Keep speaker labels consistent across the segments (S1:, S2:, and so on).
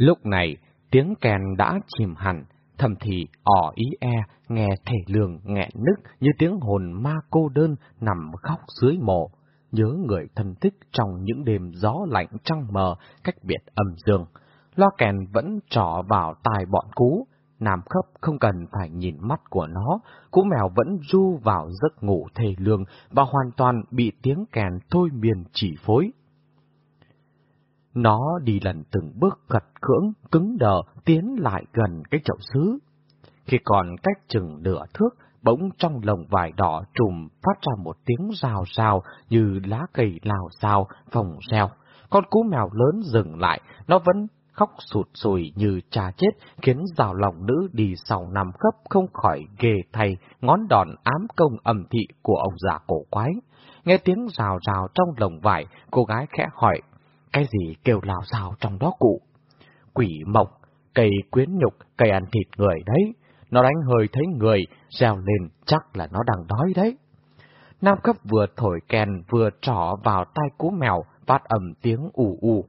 S1: Lúc này, tiếng kèn đã chìm hẳn, thầm thì ỏ ý e, nghe thể lường nghẹn nức như tiếng hồn ma cô đơn nằm khóc dưới mộ, nhớ người thân thích trong những đêm gió lạnh trăng mờ cách biệt âm dương. Loa kèn vẫn trỏ vào tai bọn cú, Nam khấp không cần phải nhìn mắt của nó, cú mèo vẫn du vào giấc ngủ thề lương và hoàn toàn bị tiếng kèn thôi miền chỉ phối. Nó đi lần từng bước gật cưỡng, cứng đờ, tiến lại gần cái chậu sứ. Khi còn cách chừng nửa thước, bỗng trong lồng vải đỏ trùm phát ra một tiếng rào rào như lá cây lao xao, phòng reo. Con cú mèo lớn dừng lại, nó vẫn khóc sụt sùi như cha chết, khiến rào lòng nữ đi sau năm khấp không khỏi ghê thay ngón đòn ám công ẩm thị của ông già cổ quái. Nghe tiếng rào rào trong lồng vải, cô gái khẽ hỏi, cái gì kêu lao xào trong đó cụ? Quỷ mộc, cây quyến nhục, cây ăn thịt người đấy. Nó đánh hơi thấy người, reo lên chắc là nó đang đói đấy. Nam cấp vừa thổi kèn vừa trỏ vào tai cú mèo, phát ầm tiếng ù ù.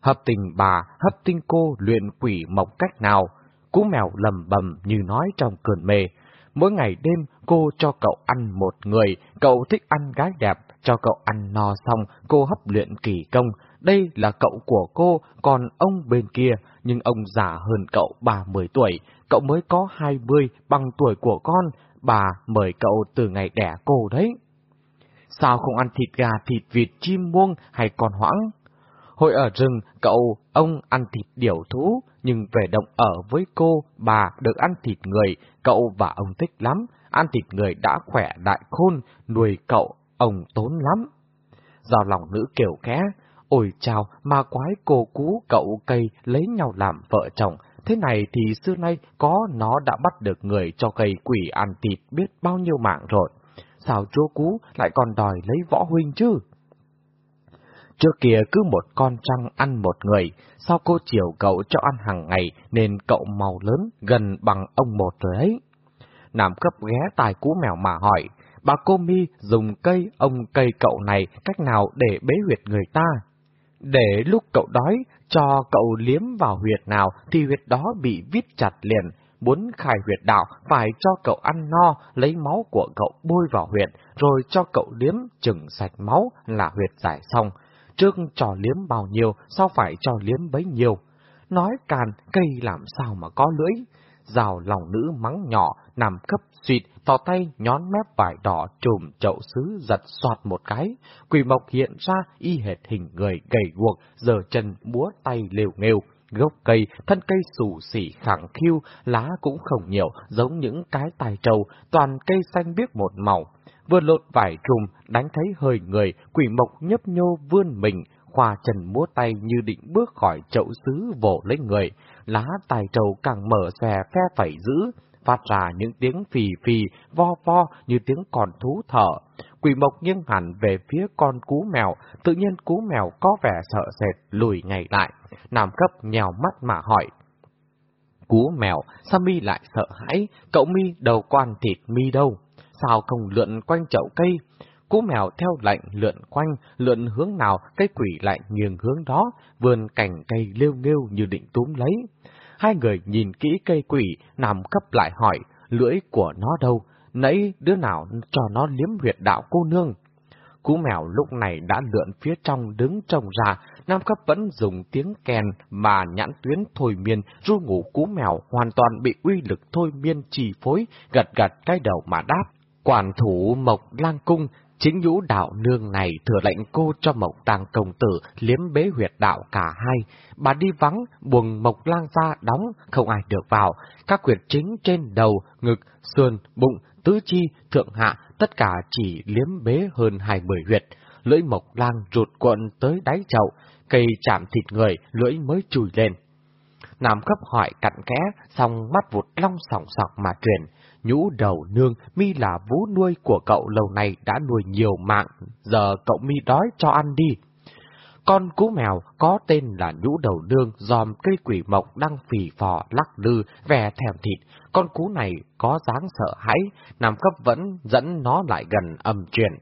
S1: Hấp tình bà, hấp tinh cô luyện quỷ mộc cách nào? Cú mèo lầm bầm như nói trong cơn mê. Mỗi ngày đêm cô cho cậu ăn một người, cậu thích ăn gái đẹp, cho cậu ăn no xong, cô hấp luyện kỳ công. Đây là cậu của cô, còn ông bên kia, nhưng ông già hơn cậu ba mười tuổi, cậu mới có hai mươi bằng tuổi của con, bà mời cậu từ ngày đẻ cô đấy. Sao không ăn thịt gà, thịt vịt, chim muông hay con hoãng? Hồi ở rừng, cậu, ông ăn thịt điểu thú, nhưng về động ở với cô, bà được ăn thịt người, cậu và ông thích lắm, ăn thịt người đã khỏe đại khôn, nuôi cậu, ông tốn lắm. Do lòng nữ kiểu khẽ, ôi chào, ma quái cô cú cậu cây lấy nhau làm vợ chồng, thế này thì xưa nay có nó đã bắt được người cho cây quỷ ăn thịt biết bao nhiêu mạng rồi. Sao chúa cú lại còn đòi lấy võ huynh chứ? Trước kia cứ một con trăng ăn một người, sao cô chiều cậu cho ăn hàng ngày nên cậu màu lớn gần bằng ông một rồi ấy. Nam cấp ghé tài cú mèo mà hỏi, bà cô mi dùng cây ông cây cậu này cách nào để bế huyệt người ta? Để lúc cậu đói, cho cậu liếm vào huyệt nào thì huyệt đó bị vít chặt liền, muốn khai huyệt đạo phải cho cậu ăn no, lấy máu của cậu bôi vào huyệt, rồi cho cậu liếm chừng sạch máu là huyệt giải xong. Trước trò liếm bao nhiêu, sao phải cho liếm bấy nhiêu? Nói càn, cây làm sao mà có lưỡi? Rào lòng nữ mắng nhỏ, nằm cấp suyệt, tỏ tay nhón mép vải đỏ trùm chậu sứ giật soạt một cái. Quỷ mộc hiện ra y hệt hình người gầy guộc, giờ chân múa tay lều nghêu. Gốc cây, thân cây xù xỉ khẳng khiu, lá cũng không nhiều, giống những cái tài trầu, toàn cây xanh biếc một màu vừa lột vải trùm, đánh thấy hơi người, quỷ mộc nhấp nhô vươn mình, khoa trần múa tay như định bước khỏi chậu sứ vỗ lấy người, lá tài trầu càng mở xòe phe phẩy giữ, phát ra những tiếng phì phì, vo vo như tiếng con thú thở. Quỷ mộc nghiêng hẳn về phía con cú mèo, tự nhiên cú mèo có vẻ sợ sệt, lùi ngay lại. Nam cấp nhèo mắt mà hỏi. Cú mèo, sao mi lại sợ hãi? Cậu mi đầu quan thịt mi đâu? sao không lượn quanh chậu cây? Cú mèo theo lệnh lượn quanh, lượn hướng nào, cây quỷ lại nghiêng hướng đó, vươn cành cây lêu nghêu như định túm lấy. Hai người nhìn kỹ cây quỷ, nằm cấp lại hỏi, lưỡi của nó đâu, nãy đứa nào cho nó liếm huyệt đạo cô nương. Cú mèo lúc này đã lượn phía trong đứng trông ra, Nam cấp vẫn dùng tiếng kèn mà nhãn tuyến thôi miên, ru ngủ cú mèo hoàn toàn bị uy lực thôi miên trì phối, gật gật cái đầu mà đáp. Quản thủ Mộc Lang Cung, chính nhũ đạo nương này thừa lệnh cô cho Mộc Tàng Công Tử liếm bế huyệt đạo cả hai. Bà đi vắng, buồng Mộc Lang ra đóng, không ai được vào. Các huyệt chính trên đầu, ngực, sườn, bụng, tứ chi, thượng hạ, tất cả chỉ liếm bế hơn hai mươi huyệt. Lưỡi Mộc Lang rụt cuộn tới đáy chậu, cây chạm thịt người, lưỡi mới chui lên. Nam cấp hỏi cặn kẽ, xong mắt vụt long sòng sọc mà truyền nhũ đầu nương, mi là vú nuôi của cậu lâu nay đã nuôi nhiều mạng, giờ cậu mi đói cho ăn đi. Con cú mèo có tên là nhũ đầu nương dòm cây quỷ mộc đang phì phò lắc lư, vẻ thèm thịt. Con cú này có dáng sợ hãi, nằm cấp vẫn dẫn nó lại gần âm truyền.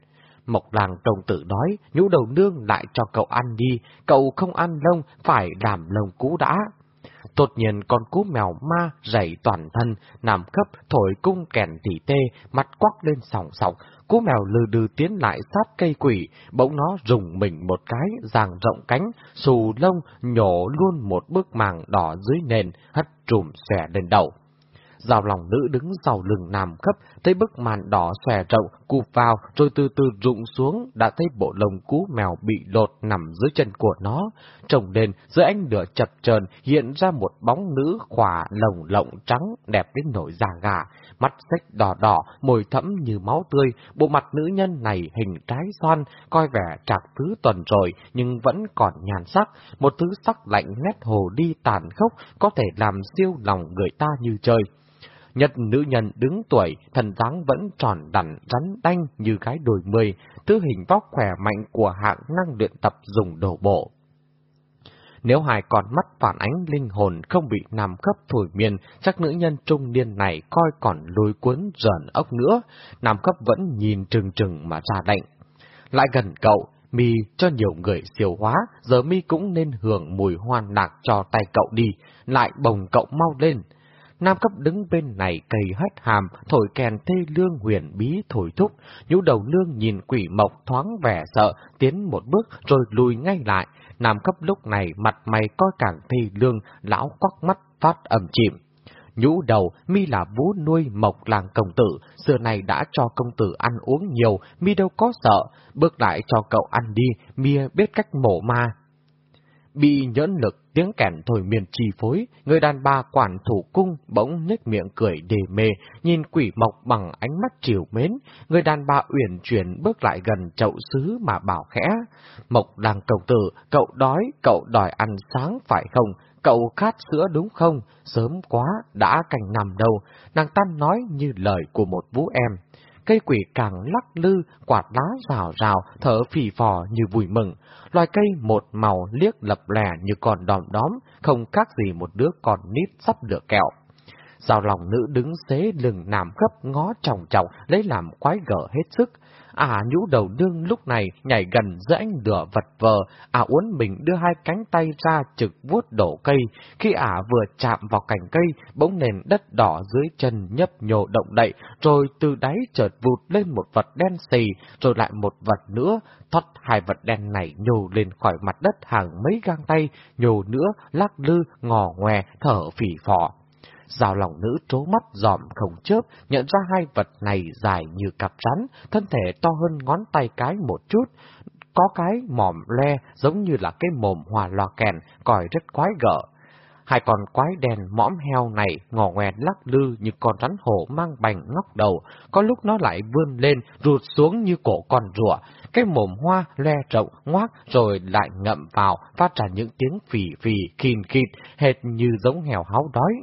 S1: Mộc làng đồng tử nói, nhũ đầu nương lại cho cậu ăn đi, cậu không ăn lông, phải làm lông cú đã tột nhiên con cú mèo ma dày toàn thân, nằm cấp thổi cung kèn tỉ tê, mặt quắc lên sòng sọc, cú mèo lừ đừ tiến lại sát cây quỷ, bỗng nó rùng mình một cái, giang rộng cánh, xù lông, nhổ luôn một bức màng đỏ dưới nền, hất trùm xẻ lên đầu. Giao lòng nữ đứng sau lưng nằm khấp thấy bức màn đỏ xòe rộng, cụp vào, rồi từ từ rụng xuống, đã thấy bộ lông cú mèo bị lột nằm dưới chân của nó. Trồng lên, dưới ánh lửa chập chờn hiện ra một bóng nữ khỏa lồng lộng trắng, đẹp đến nổi da gà, mắt xếch đỏ đỏ, môi thẫm như máu tươi, bộ mặt nữ nhân này hình trái xoan, coi vẻ trạc thứ tuần rồi, nhưng vẫn còn nhàn sắc, một thứ sắc lạnh nét hồ đi tàn khốc, có thể làm siêu lòng người ta như chơi. Nhất nữ nhân đứng tuổi, thần dáng vẫn tròn đặn rắn đanh như cái đồi mười, tư hình vóc khỏe mạnh của hạng năng luyện tập dùng đồ bộ. Nếu hai con mắt phản ánh linh hồn không bị nằm khắp thổi miên, chắc nữ nhân trung niên này coi còn lôi cuốn dần ốc nữa, nằm khắp vẫn nhìn trừng trừng mà ra lệnh. Lại gần cậu, mi cho nhiều người siêu hóa, giờ mi cũng nên hưởng mùi hoan lạc cho tay cậu đi, lại bồng cậu mau lên. Nam cấp đứng bên này cầy hất hàm, thổi kèn thê lương huyền bí thổi thúc, nhũ đầu lương nhìn quỷ mộc thoáng vẻ sợ, tiến một bước rồi lùi ngay lại. Nam cấp lúc này mặt mày coi càng thê lương, lão quắc mắt phát ẩm chìm. Nhũ đầu, mi là vú nuôi mộc làng công tử, xưa này đã cho công tử ăn uống nhiều, mi đâu có sợ, bước lại cho cậu ăn đi, mi biết cách mổ ma, Bị nhẫn lực tiếng kèn thổi miền chi phối, người đàn bà quản thủ cung bỗng nhếch miệng cười đề mê, nhìn quỷ mộc bằng ánh mắt chiều mến, người đàn bà uyển chuyển bước lại gần chậu sứ mà bảo khẽ. Mộc đang cầu tử, cậu đói, cậu đòi ăn sáng phải không? Cậu khát sữa đúng không? Sớm quá, đã cành nằm đâu. Nàng Tam nói như lời của một vũ em cây quỷ càng lắc lư, quạt lá rào rào, thở phì phò như vui mừng. Loài cây một màu liếc lập lẻ như con đòm đóm, không khác gì một đứa con nít sắp được kẹo. Giao lòng nữ đứng xế lừng nằm gấp ngó trọng trọng, lấy làm quái gở hết sức. À nhũ đầu đương lúc này nhảy gần giữa anh lửa vật vờ, à uốn mình đưa hai cánh tay ra trực vuốt đổ cây. Khi ả vừa chạm vào cành cây, bỗng nền đất đỏ dưới chân nhấp nhô động đậy, rồi từ đáy chợt vụt lên một vật đen xì, rồi lại một vật nữa, thoát hai vật đen này nhô lên khỏi mặt đất hàng mấy gang tay, nhô nữa, lắc lư, ngò ngoe, thở phỉ phò. Rào lòng nữ trố mắt dòm không chớp, nhận ra hai vật này dài như cặp rắn, thân thể to hơn ngón tay cái một chút. Có cái mỏm le giống như là cái mồm hòa loa kèn, còi rất quái gở. Hai con quái đèn mõm heo này ngò ngoèn lắc lư như con rắn hổ mang bành ngóc đầu, có lúc nó lại vươn lên, rụt xuống như cổ con rùa, cái mồm hoa le rộng ngoác rồi lại ngậm vào, phát ra những tiếng phì phì, khìn khịt, hệt như giống heo háo đói.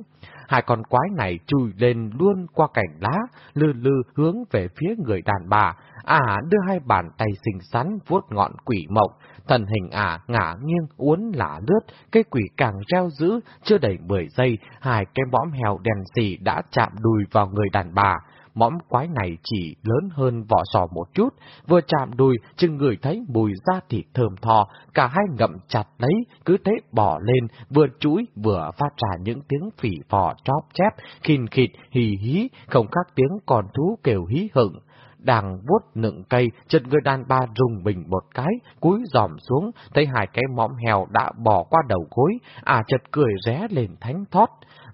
S1: Hai con quái này chui lên luôn qua cành lá, lư lư hướng về phía người đàn bà. Ả à, đưa hai bàn tay xinh xắn vuốt ngọn quỷ mộng, thần hình ả à, ngả nghiêng uốn lả lướt, cây quỷ càng reo dữ, chưa đầy 10 giây, hai cái bõm heo đèn xì đã chạm đùi vào người đàn bà mõm quái này chỉ lớn hơn vỏ sò một chút, vừa chạm đùi, chừng người thấy mùi da thịt thơm thò, cả hai ngậm chặt lấy, cứ thế bỏ lên, vừa chuỗi vừa phát ra những tiếng phỉ phò chóp chép, khìn khịt, hì hí, không khác tiếng con thú kêu hí hửng đang vuốt nựng cây, chợt người đàn bà rùng mình một cái, cúi dòm xuống, thấy hai cái mõm heo đã bỏ qua đầu gối, à chợt cười ré lên thánh thót.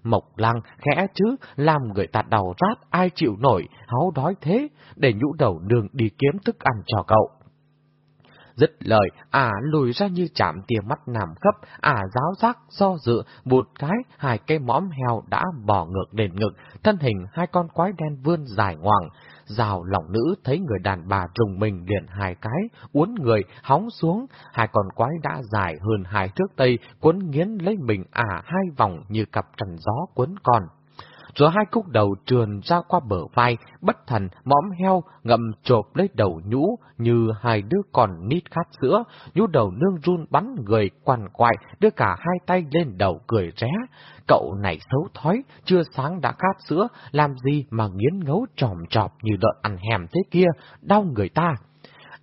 S1: Mộc lăng khẽ chứ, làm người ta đầu rát ai chịu nổi, háu đói thế, để nhũ đầu đường đi kiếm thức ăn cho cậu. Dứt lời, ả lùi ra như chạm tia mắt nằm khấp, ả giáo giác, do dự, một cái, hai cây mõm heo đã bò ngược lên ngực, thân hình hai con quái đen vươn dài ngoằng. Rào lòng nữ thấy người đàn bà rùng mình liền hai cái, uốn người, hóng xuống, hai con quái đã dài hơn hai trước tây, cuốn nghiến lấy mình ả hai vòng như cặp trần gió cuốn con rồi hai cúc đầu trườn ra qua bờ vai, bất thần, mõm heo, ngậm chộp lấy đầu nhũ như hai đứa còn nít khát sữa, nhũ đầu nương run bắn người quằn quại, đưa cả hai tay lên đầu cười ré. Cậu này xấu thói, chưa sáng đã khát sữa, làm gì mà nghiến ngấu tròm trọp như lợn ăn hèm thế kia, đau người ta.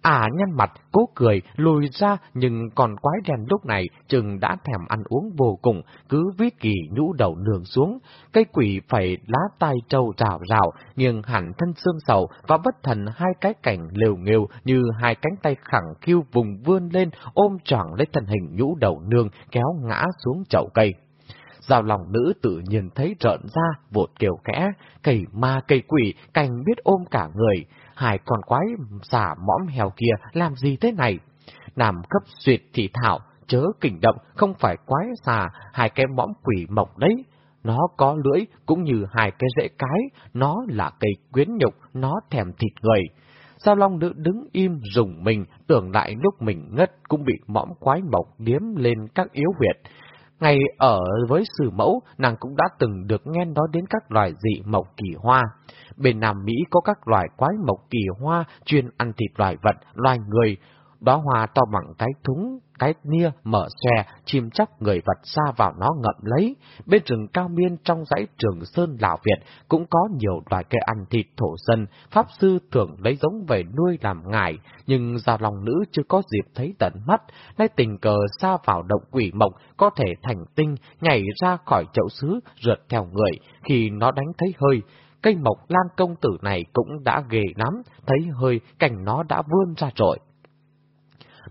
S1: À nhăn mặt, cố cười, lùi ra, nhưng còn quái đen lúc này chừng đã thèm ăn uống vô cùng, cứ viết kỳ nhũ đầu nường xuống. Cây quỷ phải lá tai trâu rào rào, nghiêng hẳn thân xương sầu và bất thần hai cái cảnh lều nghêu như hai cánh tay khẳng khiu vùng vươn lên ôm trọn lấy thân hình nhũ đầu nương kéo ngã xuống chậu cây. Giao lòng nữ tự nhiên thấy trợn ra, vột kiều kẽ, cây ma cây quỷ, cành biết ôm cả người. Hai con quái xả mõm heo kia làm gì thế này? Nam cấp duyệt thị thảo, chớ kỉnh động, không phải quái xà, hai cái mõm quỷ mộc đấy. Nó có lưỡi cũng như hai cái rễ cái, nó là cây quyến nhục, nó thèm thịt người. Giao Long nữ đứng im rùng mình, tưởng lại lúc mình ngất cũng bị mõm quái mộc điếm lên các yếu huyệt. Ngày ở với sử mẫu, nàng cũng đã từng được nghe nói đến các loài dị mộc kỳ hoa. Bên Nam Mỹ có các loài quái mộc kỳ hoa chuyên ăn thịt loài vật, loài người. Đóa hoa to bằng cái thúng, cái nia mở xòe, chim chóc người vật xa vào nó ngậm lấy. Bên rừng cao miên trong dãy trường Sơn Lào Việt cũng có nhiều loài cây ăn thịt thổ dân, Pháp Sư thường lấy giống về nuôi làm ngải, nhưng già lòng nữ chưa có dịp thấy tận mắt, nay tình cờ xa vào động quỷ mộc có thể thành tinh, nhảy ra khỏi chậu xứ, rượt theo người, khi nó đánh thấy hơi. Cây mộc lan công tử này cũng đã ghê lắm, thấy hơi, cành nó đã vươn ra rồi.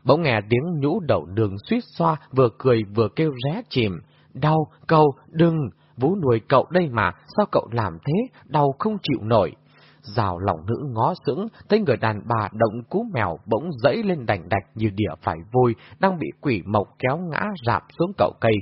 S1: Bỗng nghe tiếng nhũ đậu đường suýt xoa, vừa cười vừa kêu ré chìm. Đau, cậu, đừng, vũ nuôi cậu đây mà, sao cậu làm thế, đau không chịu nổi. Rào lòng nữ ngó sững, thấy người đàn bà động cú mèo bỗng dẫy lên đành đạch như địa phải vôi, đang bị quỷ mộc kéo ngã rạp xuống cậu cây.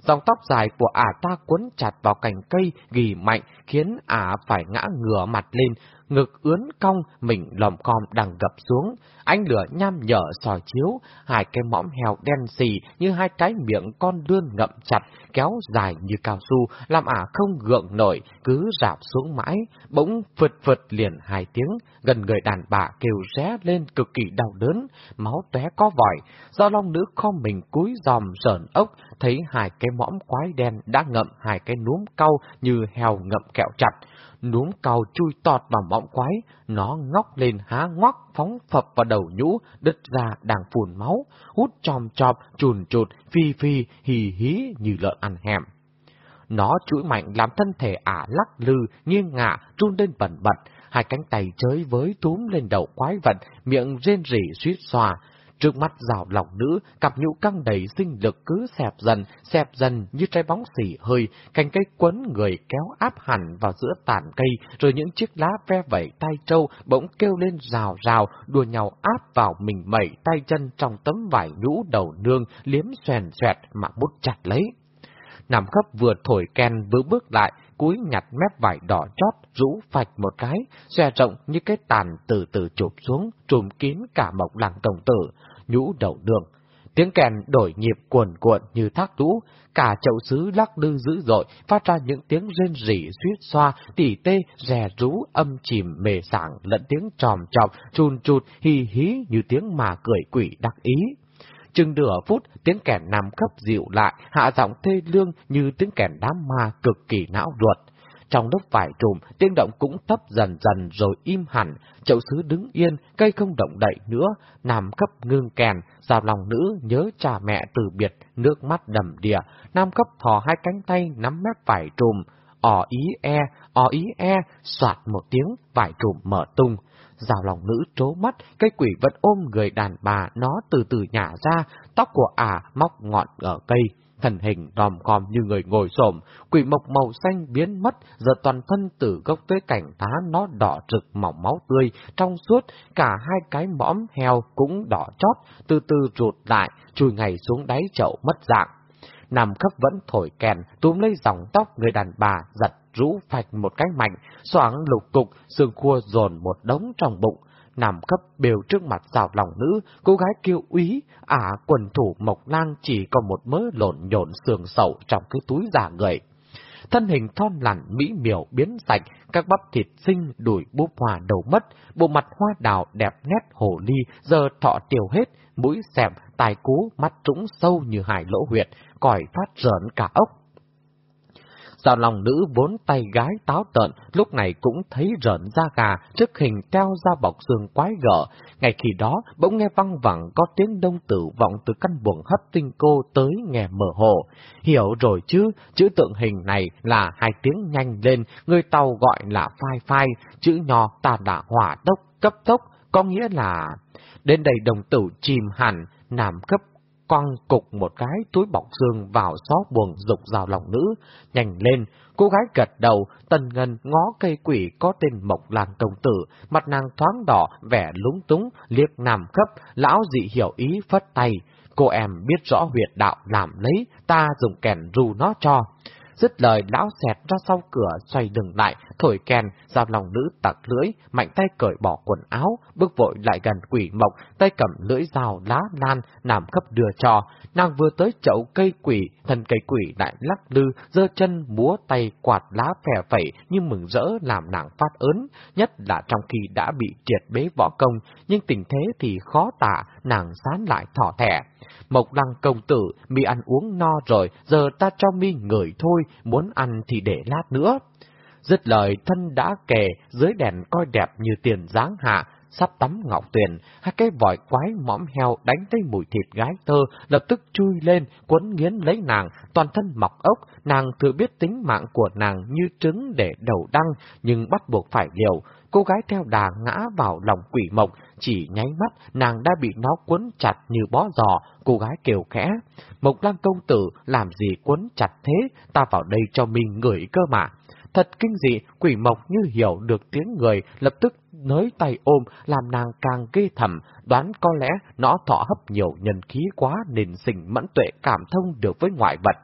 S1: Dòng tóc dài của ả ta cuốn chặt vào cành cây, ghi mạnh, khiến ả phải ngã ngửa mặt lên, ngực ướn cong, mình lòm com đang gập xuống. Ánh lửa nham nhở soi chiếu, hai cái mõm heo đen xì như hai cái miệng con lươn ngậm chặt, kéo dài như cao su, làm ả không gượng nổi, cứ rạp xuống mãi, bỗng phật phật liền hai tiếng, gần người đàn bà kêu ré lên cực kỳ đau đớn, máu tóe có vòi, do long nữ kho mình cúi dòm sờn ốc, thấy hai cái mõm quái đen đã ngậm hai cái núm cau như heo ngậm kẹo chặt, núm cào chui tọt vào mõm quái, nó ngóc lên há ngoắc phóng phập vào đầu nhũ, đứt ra đang phun máu, hút chòm chọp, chùn chụt, phi phi, hì hí như lợn ăn hẻm. Nó chuỗi mạnh làm thân thể ả lắc lư, nghiêng ngả, run lên bẩn bật, hai cánh tay chới với túm lên đầu quái vật, miệng rên rỉ suýt xòa. Trước mắt rào lòng nữ, cặp nhũ căng đầy sinh lực cứ xẹp dần, xẹp dần như trái bóng xỉ hơi, cành cây quấn người kéo áp hẳn vào giữa tàn cây, rồi những chiếc lá ve vẩy tay trâu bỗng kêu lên rào rào, đùa nhau áp vào mình mẩy tay chân trong tấm vải nhũ đầu nương, liếm xoèn xoẹt mà bút chặt lấy. Nằm khắp vừa thổi ken vừa bước lại, cúi nhặt mép vải đỏ chót, rũ phạch một cái, xòe rộng như cái tàn từ từ chụp xuống, trùm kín cả mộc làng tổng tử, nhũ đầu đường. Tiếng kèn đổi nhịp cuồn cuộn như thác lũ, cả chậu sứ lắc lư dữ dội, phát ra những tiếng rên rỉ suýt xoa, tỉ tê, rè rú, âm chìm, mề sảng, lẫn tiếng tròm trọc, trùn trụt, hì hí như tiếng mà cười quỷ đặc ý. Chừng nửa phút, tiếng kèn nằm cấp dịu lại, hạ giọng thê lương như tiếng kèn đám ma cực kỳ não ruột. Trong lúc vải trùm, tiếng động cũng thấp dần dần rồi im hẳn, chậu sứ đứng yên, cây không động đậy nữa, nam cấp ngưng kèn, rào lòng nữ nhớ cha mẹ từ biệt, nước mắt đầm đìa, nam cấp thò hai cánh tay nắm mép vải trùm, ỏ ý e, ỏ ý e, soạt một tiếng, vải trùm mở tung. Rào lòng nữ trố mắt, cây quỷ vẫn ôm người đàn bà, nó từ từ nhả ra, tóc của ả móc ngọn ở cây thần hình đòm khòm như người ngồi xổm, quỷ mộc màu xanh biến mất, giờ toàn thân từ gốc tới cảnh tá nó đỏ rực mỏng máu tươi, trong suốt, cả hai cái mõm heo cũng đỏ chót, từ từ rụt lại, chui ngày xuống đáy chậu mất dạng. Nằm khắp vẫn thổi kèn, túm lấy dòng tóc người đàn bà, giật rũ phạch một cái mạnh, xoáng lục cục, xương khua dồn một đống trong bụng, nằm cấp bều trước mặt rào lòng nữ, cô gái kêu úy, ả quần thủ mộc lang chỉ còn một mớ lộn nhộn sườn sầu trong cái túi giả người. Thân hình thon lặn mỹ miều biến sạch, các bắp thịt xinh đuổi búp hòa đầu mất, bộ mặt hoa đào đẹp nét hồ ly, giờ thọ tiểu hết, mũi xẹp, tài cú, mắt trũng sâu như hải lỗ huyệt, còi phát rợn cả ốc. Giao lòng nữ bốn tay gái táo tợn, lúc này cũng thấy rợn da gà trước hình treo ra bọc xương quái gở. Ngày khi đó, bỗng nghe văng vẳng có tiếng đông tử vọng từ căn buồng hấp tinh cô tới nghe mở hồ. Hiểu rồi chứ, chữ tượng hình này là hai tiếng nhanh lên, người tàu gọi là phai phai, chữ nhỏ ta đã hỏa tốc cấp tốc, có nghĩa là... Đến đây đồng tử chìm hẳn, nằm cấp quăng cục một cái túi bọc xương vào xó buồng dục rào lòng nữ. Nhanh lên, cô gái gật đầu, tần ngân ngó cây quỷ có tên Mộc Làng Công Tử, mặt nàng thoáng đỏ, vẻ lúng túng, liếc nằm khấp, lão dị hiểu ý phất tay. Cô em biết rõ huyệt đạo làm lấy, ta dùng kèn ru nó cho. Dứt lời lão xẹt ra sau cửa xoay đường lại, thổi kèn, giao lòng nữ tặc lưỡi, mạnh tay cởi bỏ quần áo, bước vội lại gần quỷ mộc, tay cầm lưỡi dao lá lan, nằm cấp đưa cho. Nàng vừa tới chậu cây quỷ, thân cây quỷ lại lắc lư, giơ chân múa tay quạt lá phè phẩy như mừng rỡ làm nàng phát ớn, nhất là trong khi đã bị triệt bế võ công, nhưng tình thế thì khó tả, nàng sán lại thỏ thẻ. Mộc lăng công tử, mi ăn uống no rồi, giờ ta cho mi ngửi thôi, muốn ăn thì để lát nữa. Dứt lời thân đã kề, dưới đèn coi đẹp như tiền dáng hạ, sắp tắm ngọc tuyền, hai cái vòi quái mõm heo đánh tới mùi thịt gái tơ, lập tức chui lên, quấn nghiến lấy nàng, toàn thân mọc ốc, nàng thừa biết tính mạng của nàng như trứng để đầu đăng, nhưng bắt buộc phải liều. Cô gái theo đà ngã vào lòng quỷ mộc, chỉ nháy mắt, nàng đã bị nó quấn chặt như bó giò, cô gái kêu khẽ. Mộc lăng công tử, làm gì quấn chặt thế, ta vào đây cho mình ngửi cơ mà. Thật kinh dị, quỷ mộc như hiểu được tiếng người, lập tức nới tay ôm, làm nàng càng ghê thầm, đoán có lẽ nó thọ hấp nhiều nhân khí quá nên sinh mẫn tuệ cảm thông được với ngoại vật.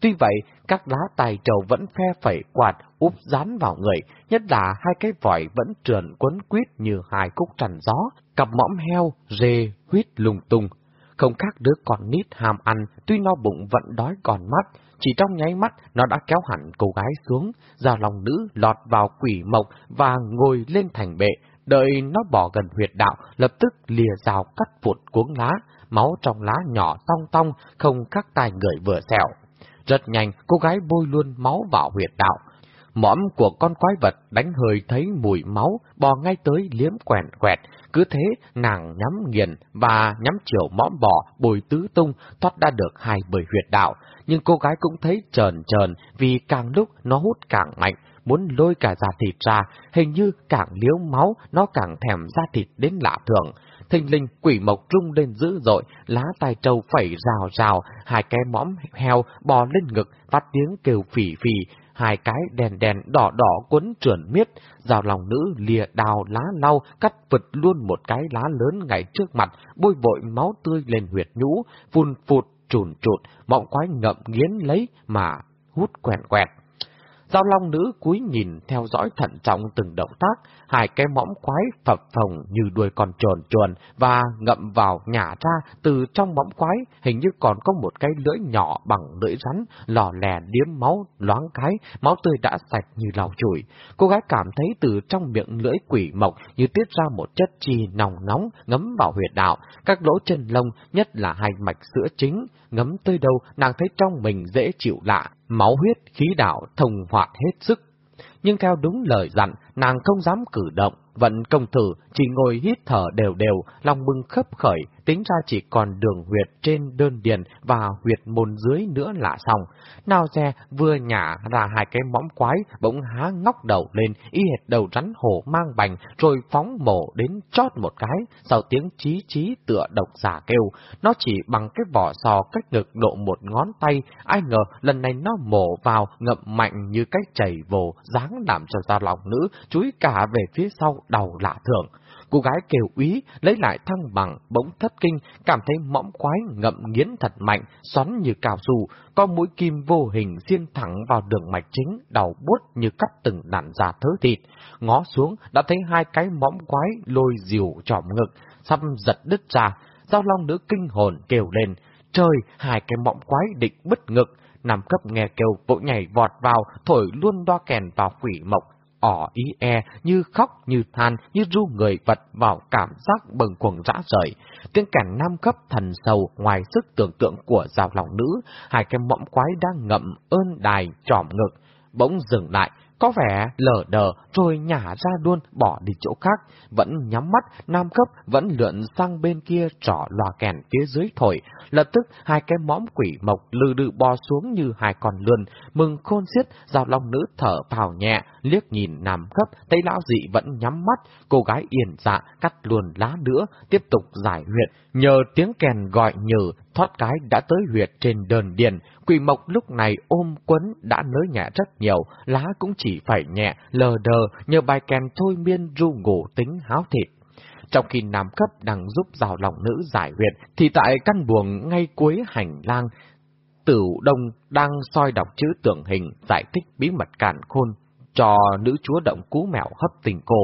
S1: Tuy vậy, các lá tài trầu vẫn phe phẩy quạt, úp dán vào người, nhất là hai cái vòi vẫn trườn quấn quýt như hai cúc trần gió, cặp mõm heo, rê, huyết lung tung. Không khác đứa con nít ham ăn, tuy no bụng vẫn đói còn mắt, chỉ trong nháy mắt nó đã kéo hẳn cô gái xuống, ra lòng nữ lọt vào quỷ mộc và ngồi lên thành bệ, đợi nó bỏ gần huyệt đạo, lập tức lìa rào cắt vụt cuống lá, máu trong lá nhỏ tong tong, không khác tai người vừa sẹo rất nhanh, cô gái bôi luôn máu vào huyệt đạo. Mõm của con quái vật đánh hơi thấy mùi máu, bò ngay tới liếm quẹn quẹt. Cứ thế, nàng nhắm nghiền và nhắm chiều mõm bò, bồi tứ tung, thoát ra được hai bởi huyệt đạo. Nhưng cô gái cũng thấy trờn trờn vì càng lúc nó hút càng mạnh, muốn lôi cả da thịt ra, hình như càng liếu máu, nó càng thèm da thịt đến lạ thường. Thình linh quỷ mộc rung lên dữ dội, lá tai trâu phẩy rào rào, hai cái mõm heo bò lên ngực, phát tiếng kêu phỉ phì, hai cái đèn đèn đỏ đỏ quấn trườn miết, rào lòng nữ lìa đào lá lau, cắt vật luôn một cái lá lớn ngay trước mặt, bôi vội máu tươi lên huyệt nhũ, phun phụt, trùn trụt, mọng quái ngậm nghiến lấy mà hút quẹn quẹt. Giao long nữ cúi nhìn theo dõi thận trọng từng động tác, hai cái mõm quái phập phồng như đuôi con trồn chuồn và ngậm vào nhả ra. Từ trong mõm quái, hình như còn có một cái lưỡi nhỏ bằng lưỡi rắn, lò lè điếm máu, loáng cái, máu tươi đã sạch như lau chùi. Cô gái cảm thấy từ trong miệng lưỡi quỷ mộc như tiết ra một chất chi nòng nóng ngấm vào huyệt đạo, các lỗ chân lông, nhất là hai mạch sữa chính, ngấm tới đâu nàng thấy trong mình dễ chịu lạ, máu huyết, khí đạo thông hoạt hết sức. Nhưng theo đúng lời dặn, nàng không dám cử động, vận công thử, chỉ ngồi hít thở đều đều, lòng bưng khấp khởi, tính ra chỉ còn đường huyệt trên đơn điền và huyệt môn dưới nữa là xong. Nào xe vừa nhả ra hai cái mõm quái, bỗng há ngóc đầu lên, y hệt đầu rắn hổ mang bành, rồi phóng mổ đến chót một cái, sau tiếng chí chí tựa độc giả kêu. Nó chỉ bằng cái vỏ sò cách ngực độ một ngón tay, ai ngờ lần này nó mổ vào ngậm mạnh như cách chảy vồ, dáng làm cho ta lòng nữ, chúi cả về phía sau đầu lạ thường. Cô gái kêu úy, lấy lại thăng bằng, bỗng thất kinh, cảm thấy mõm quái ngậm nghiến thật mạnh, xoắn như cao su, có mũi kim vô hình xiên thẳng vào đường mạch chính, đầu bút như cắt từng đạn giả thớ thịt. Ngó xuống, đã thấy hai cái mõm quái lôi diều trọm ngực, xăm giật đứt ra. Giao long nữ kinh hồn kêu lên, trời, hai cái mõm quái định bứt ngực, nam cấp nghe kêu vội nhảy vọt vào, thổi luôn đoa kèn vào quỷ mộc, ỏ ý e, như khóc, như than, như ru người vật vào cảm giác bừng cuồng rã rời. Tiếng cảnh nam cấp thần sầu ngoài sức tưởng tượng của rào lòng nữ, hai cái mõm quái đang ngậm ơn đài trỏm ngực. bỗng dừng lại, có vẻ lờ đờ rồi nhả ra luôn bỏ đi chỗ khác, vẫn nhắm mắt, nam cấp vẫn lượn sang bên kia trỏ loa kèn phía dưới thổi. Lập tức hai cái móm quỷ mộc lư đự bò xuống như hai con lươn, mừng khôn xiết, giao long nữ thở vào nhẹ, liếc nhìn nam cấp, thấy lão dị vẫn nhắm mắt, cô gái yên dạ cắt luôn lá nữa, tiếp tục giải huyệt, nhờ tiếng kèn gọi nhừ, thoát cái đã tới huyệt trên đờn điện quỷ mộc lúc này ôm quấn đã nới nhẹ rất nhiều, lá cũng chỉ phải nhẹ, lờ đờ, nhờ bài kèn thôi miên ru ngủ tính háo thịt. Trong khi Nam Cấp đang giúp rào lòng nữ giải huyệt, thì tại căn buồng ngay cuối hành lang, Tử Đông đang soi đọc chữ tượng hình giải thích bí mật cản khôn cho nữ chúa động cú mèo hấp tình cô.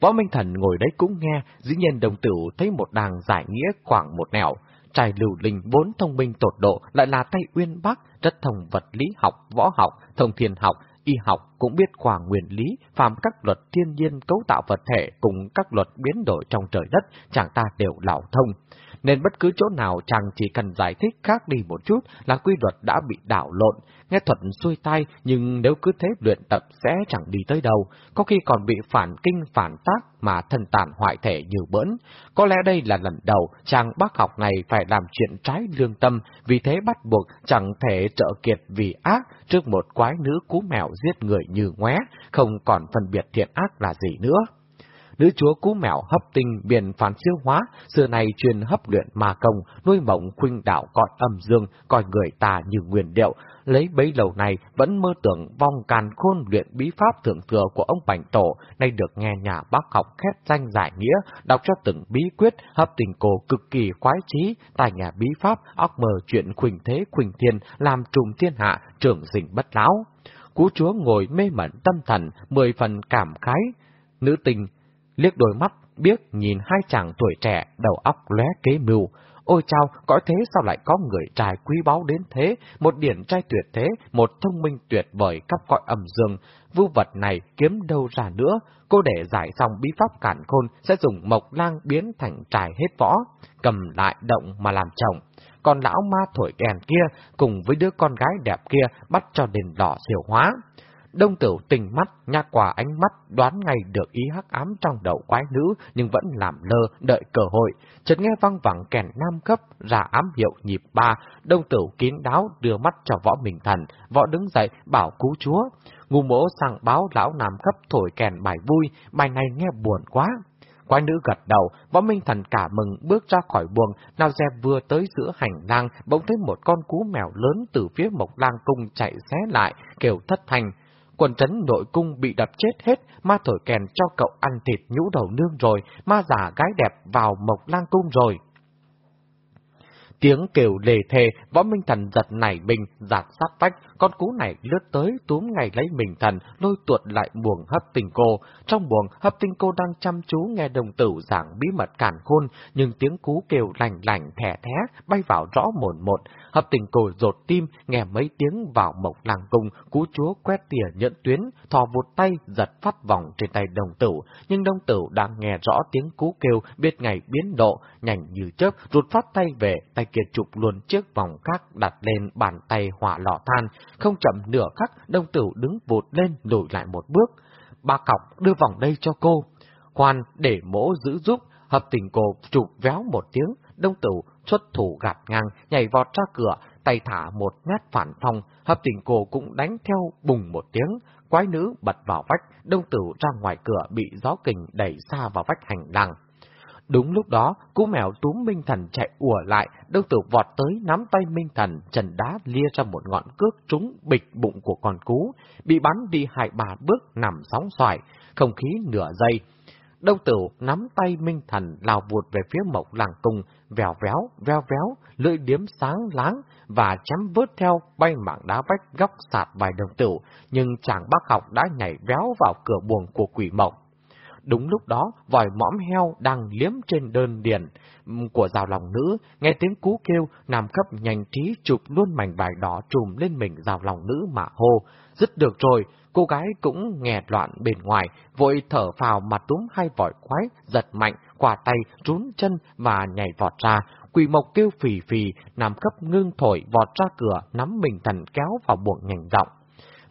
S1: Võ Minh Thần ngồi đấy cũng nghe, dĩ nhiên đồng tử thấy một đàng giải nghĩa khoảng một nẻo. Trai lưu linh vốn thông minh tột độ lại là tay uyên bác, rất thông vật lý học, võ học, thông thiên học, y học cũng biết khoa nguyên lý, phạm các luật thiên nhiên cấu tạo vật thể cùng các luật biến đổi trong trời đất, chẳng ta đều lão thông. Nên bất cứ chỗ nào chàng chỉ cần giải thích khác đi một chút là quy luật đã bị đảo lộn, nghe thuật xuôi tay nhưng nếu cứ thế luyện tập sẽ chẳng đi tới đâu, có khi còn bị phản kinh phản tác mà thần tàn hoại thể như bỡn. Có lẽ đây là lần đầu chàng bác học này phải làm chuyện trái lương tâm, vì thế bắt buộc chẳng thể trợ kiệt vì ác trước một quái nữ cú mèo giết người như ngoé, không còn phân biệt thiện ác là gì nữa nữ chúa cú mèo hấp tinh biển phản siêu hóa, xưa này truyền hấp luyện ma công, nuôi mộng khuynh đạo cõi âm dương, coi người ta như nguyên điệu, lấy bấy lâu này vẫn mơ tưởng vong càn khôn luyện bí pháp thượng thừa của ông Bành Tổ, nay được nghe nhà bác học khét danh giải nghĩa, đọc cho từng bí quyết, hấp tình cổ cực kỳ khoái trí, tài nhà bí pháp, óc mờ chuyện khuynh thế khuynh thiên, làm trùm thiên hạ, trưởng dình bất lão. Cú chúa ngồi mê mẩn tâm thần, mười phần cảm khái. Nữ tình liếc đôi mắt, biết nhìn hai chàng tuổi trẻ, đầu óc lóe kế mưu. Ôi chao, cõi thế sao lại có người trai quý báu đến thế, một điển trai tuyệt thế, một thông minh tuyệt vời khắp cõi ẩm dương. Vưu vật này kiếm đâu ra nữa, cô để giải xong bí pháp cản khôn sẽ dùng mộc lang biến thành trai hết võ, cầm lại động mà làm chồng. Còn lão ma thổi kèn kia cùng với đứa con gái đẹp kia bắt cho đền đỏ siêu hóa. Đông tử tình mắt, nha quả ánh mắt, đoán ngay được ý hắc ám trong đầu quái nữ, nhưng vẫn làm lơ, đợi cơ hội. Chợt nghe văng vẳng kèn nam cấp, ra ám hiệu nhịp ba, đông tử kín đáo đưa mắt cho võ mình thần, võ đứng dậy, bảo cứu chúa. Ngu mỗ sang báo lão nam cấp thổi kèn bài vui, bài này nghe buồn quá. Quái nữ gật đầu, võ minh thần cả mừng bước ra khỏi buồng, nào dẹp vừa tới giữa hành lang, bỗng thấy một con cú mèo lớn từ phía mộc lang cung chạy xé lại, kêu thất thành quần trấn nội cung bị đập chết hết, ma thổi kèn cho cậu ăn thịt nhũ đầu nương rồi, ma giả gái đẹp vào mộc lang cung rồi. Tiếng kêu lề thề, võ minh thần giật nảy mình, giạt sát vách, con cú này lướt tới túm ngày lấy mình thần, lôi tuột lại buồng hấp tình cô. Trong buồng, hấp tình cô đang chăm chú nghe đồng tử giảng bí mật cản khôn, nhưng tiếng cú kêu lành lành thẻ thé, bay vào rõ mồn một. Hấp tình cô rột tim, nghe mấy tiếng vào mộc làng cung, cú chúa quét tỉa nhận tuyến, thò vụt tay, giật phát vòng trên tay đồng tử. Nhưng đồng tử đang nghe rõ tiếng cú kêu, biết ngày biến độ, nhanh như chớp, rụt phát tay về, tay kia chụp luôn chiếc vòng khác đặt lên bàn tay hỏa lọ than, không chậm nửa khắc, đông tử đứng vụt lên lùi lại một bước. Ba cọc đưa vòng đây cho cô. Khoan để mỗ giữ giúp, hợp tình cô chụp véo một tiếng, đông tử xuất thủ gạt ngang, nhảy vọt ra cửa, tay thả một nhát phản phong, hợp tình cô cũng đánh theo bùng một tiếng, quái nữ bật vào vách, đông tử ra ngoài cửa bị gió kình đẩy xa vào vách hành lang. Đúng lúc đó, cú mèo túm Minh Thần chạy ùa lại, đông tử vọt tới nắm tay Minh Thần, trần đá lia ra một ngọn cước trúng bịch bụng của con cú, bị bắn đi hai ba bước nằm sóng xoài, không khí nửa giây. Đông tử nắm tay Minh Thần lao vụt về phía mộc làng cung, vèo véo, veo véo, lưỡi điếm sáng láng và chém vớt theo bay mảng đá vách góc sạt vài đồng tử, nhưng chàng bác học đã nhảy véo vào cửa buồng của quỷ mộng. Đúng lúc đó, vòi mõm heo đang liếm trên đơn điền của rào lòng nữ, nghe tiếng cú kêu, nam cấp nhanh trí chụp luôn mảnh vải đỏ trùm lên mình rào lòng nữ mà hô. Dứt được rồi, cô gái cũng nghe loạn bên ngoài, vội thở phào mà túm hai vòi quái, giật mạnh, quả tay, trún chân và nhảy vọt ra. quỳ mộc kêu phì phì, nam cấp ngưng thổi vọt ra cửa, nắm mình thần kéo vào buồng nhành rộng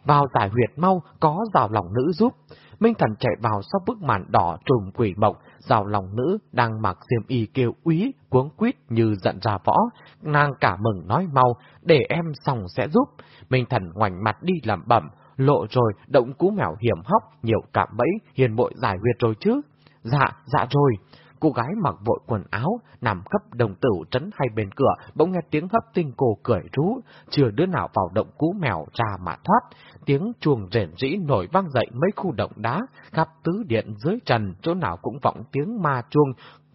S1: vào giải huyệt mau, có rào lòng nữ giúp. Minh Thần chạy vào sau bức màn đỏ trùm quỷ mộc, rào lòng nữ đang mặc xiêm y kêu úy, cuống quýt như giận ra võ. Nàng cả mừng nói mau, để em xong sẽ giúp. Minh Thần ngoảnh mặt đi làm bẩm, lộ rồi, động cú mèo hiểm hóc, nhiều cạm bẫy, hiền bội giải huyệt rồi chứ. Dạ, dạ rồi. Cô gái mặc vội quần áo, nằm cấp đồng tử trấn hai bên cửa, bỗng nghe tiếng hấp tinh cô cười rú, chưa đứa nào vào động cú mèo ra mà thoát. Tiếng chuồng rền rĩ nổi vang dậy mấy khu động đá, khắp tứ điện dưới trần, chỗ nào cũng vọng tiếng ma chuông,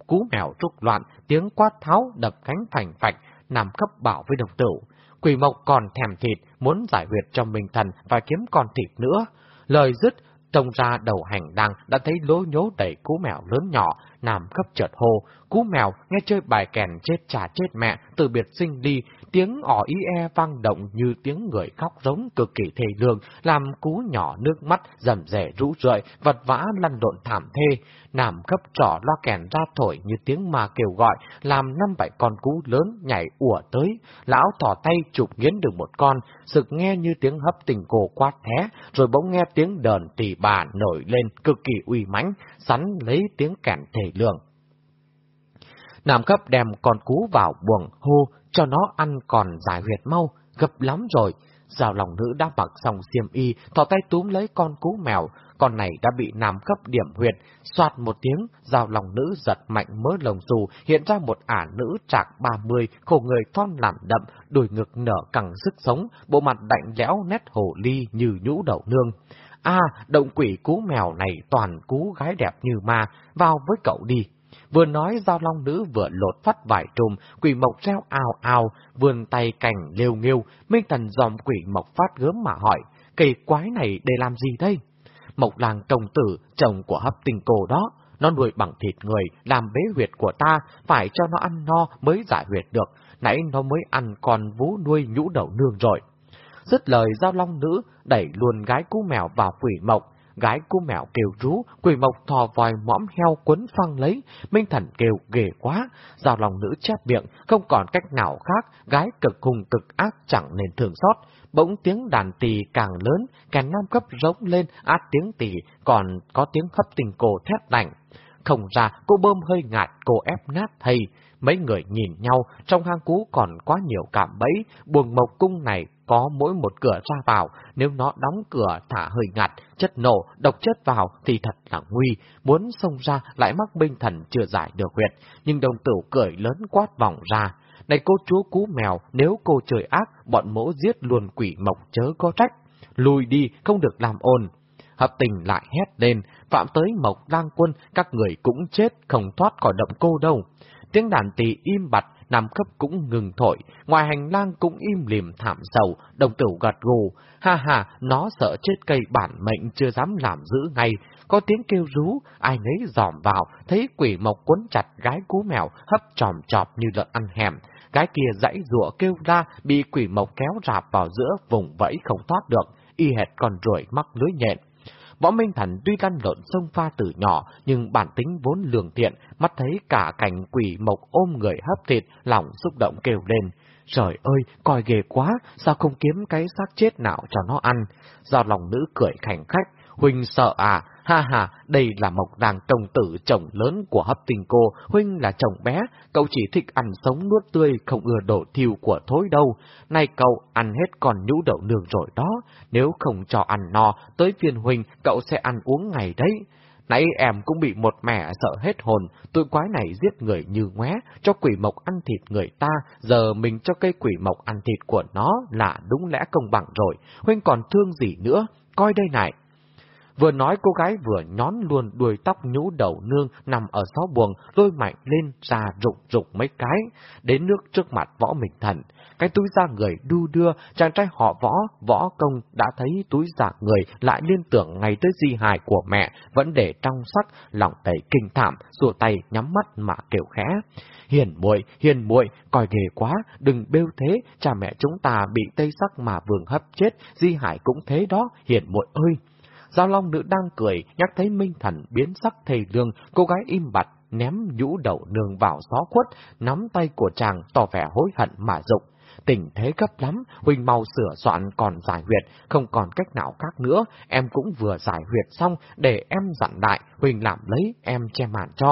S1: cú mèo trúc loạn, tiếng quát tháo đập cánh thành phạch, nằm cấp bảo với đồng tử. Quỷ mộc còn thèm thịt, muốn giải huyệt cho mình thần và kiếm con thịt nữa. Lời dứt, trông ra đầu hành đăng đã thấy lố nhố đẩy cú mèo lớn nhỏ, nằm gấp chợt hô. Cú mèo nghe chơi bài kèn chết cha chết mẹ, từ biệt sinh đi, tiếng ỏ ý e vang động như tiếng người khóc giống cực kỳ thề lương, làm cú nhỏ nước mắt dầm rẻ rũ rượi, vật vã lăn lộn thảm thê. Nằm gấp trỏ lo kèn ra thổi như tiếng ma kêu gọi, làm năm bảy con cú lớn nhảy ủa tới. Lão thỏ tay chụp nghiến được một con, sực nghe như tiếng hấp tình cổ quát thé, rồi bỗng nghe tiếng đờn tỳ bà nổi lên cực kỳ uy mãnh, sắn lấy tiếng kèn thể lượng. Nam cấp đem con cú vào buồng hô, cho nó ăn còn giải huyệt mau, gập lắm rồi. Giao lòng nữ đã mặc xong xiêm y, thỏ tay túm lấy con cú mèo, con này đã bị nằm cấp điểm huyệt, soạt một tiếng, giao lòng nữ giật mạnh mớ lồng dù, hiện ra một ả nữ trạc ba mươi, khổ người thon lặn đậm, đùi ngực nở cẳng sức sống, bộ mặt đạnh lẽo nét hồ ly như nhũ đậu nương. A, động quỷ cú mèo này toàn cú gái đẹp như ma, vào với cậu đi. Vừa nói giao long nữ vừa lột phát vải trùm, quỷ mộc reo ào ào, vươn tay cành liêu nghiêu, Minh Thần dòm quỷ mộc phát gớm mà hỏi, cây quái này để làm gì đây? Mộc làng công tử, chồng của hấp tình cổ đó, nó nuôi bằng thịt người, làm bế huyệt của ta, phải cho nó ăn no mới giải huyệt được, nãy nó mới ăn con vú nuôi nhũ đậu nương rồi. Dứt lời giao long nữ, đẩy luôn gái cú mèo vào quỷ mộc, gái cú mèo kêu rú, quỷ mộc thò vòi mõm heo quấn phăng lấy, minh thần kêu ghê quá, giao lòng nữ chép miệng, không còn cách nào khác, gái cực hùng cực ác chẳng nên thường xót. Bỗng tiếng đàn tỳ càng lớn, kèn nam cấp rống lên, át tiếng tỳ, còn có tiếng hấp tình cổ thét lạnh. Không ra, cô bơm hơi ngạt, cô ép nát thầy. Mấy người nhìn nhau, trong hang cú còn quá nhiều cảm bẫy, buồng mộc cung này có mỗi một cửa ra vào, nếu nó đóng cửa thả hơi ngặt, chất nổ, độc chất vào thì thật là nguy, muốn xông ra lại mắc binh thần chưa giải được huyệt, nhưng đồng tử cười lớn quát vòng ra. Này cô chúa cú mèo, nếu cô trời ác, bọn mỗ giết luôn quỷ mộc chớ có trách. Lùi đi, không được làm ồn. Hợp tình lại hét lên, phạm tới mộc lang quân, các người cũng chết, không thoát khỏi động cô đâu. Tiếng đàn tỳ im bặt, Nam cấp cũng ngừng thổi, ngoài hành lang cũng im lìm thảm sầu, đồng tử gật gù. Ha ha, nó sợ chết cây bản mệnh chưa dám làm giữ ngay. Có tiếng kêu rú, ai nấy dòm vào, thấy quỷ mộc quấn chặt gái cú mèo, hấp tròm chọp như lợn ăn hẻm. Gái kia dãy rụa kêu ra, bị quỷ mộc kéo rạp vào giữa vùng vẫy không thoát được, y hệt còn ruồi mắc lưới nhện. Võ Minh Thần tuy lăn lộn sông pha từ nhỏ, nhưng bản tính vốn lường thiện, mắt thấy cả cảnh quỷ mộc ôm người hấp thịt, lòng xúc động kêu lên. Trời ơi, coi ghê quá, sao không kiếm cái xác chết nào cho nó ăn? Do lòng nữ cười khảnh khách, Huynh sợ à, ha ha, đây là mộc đàng công tử chồng lớn của hấp tình cô, Huynh là chồng bé, cậu chỉ thích ăn sống nuốt tươi, không ưa đổ thiêu của thối đâu. Nay cậu ăn hết còn nhũ đậu nương rồi đó, nếu không cho ăn no, tới phiên Huynh cậu sẽ ăn uống ngày đấy. Nãy em cũng bị một mẹ sợ hết hồn, tụi quái này giết người như ngoé, cho quỷ mộc ăn thịt người ta, giờ mình cho cây quỷ mộc ăn thịt của nó là đúng lẽ công bằng rồi, huynh còn thương gì nữa, coi đây này. Vừa nói cô gái vừa nhón luôn đuôi tóc nhũ đầu nương nằm ở xó buồng, lôi mạnh lên ra rụng rụng mấy cái, đến nước trước mặt võ mình thần. Cái túi da người đu đưa, chàng trai họ võ, võ công đã thấy túi da người lại liên tưởng ngày tới di hài của mẹ, vẫn để trong sắc, lòng đầy kinh thảm, rùa tay nhắm mắt mà kêu khẽ. Hiền muội, hiền muội, coi ghê quá, đừng bêu thế, cha mẹ chúng ta bị tây sắc mà vương hấp chết, di hải cũng thế đó, hiền muội ơi. Giao Long nữ đang cười, nhắc thấy Minh Thần biến sắc thầy lương, cô gái im bặt, ném nhũ đậu nương vào gió khuất, nắm tay của chàng tỏ vẻ hối hận mà rụng. tình thế gấp lắm, Huỳnh mau sửa soạn còn giải huyệt, không còn cách nào khác nữa, em cũng vừa giải huyệt xong để em dặn lại, Huỳnh làm lấy, em che màn cho.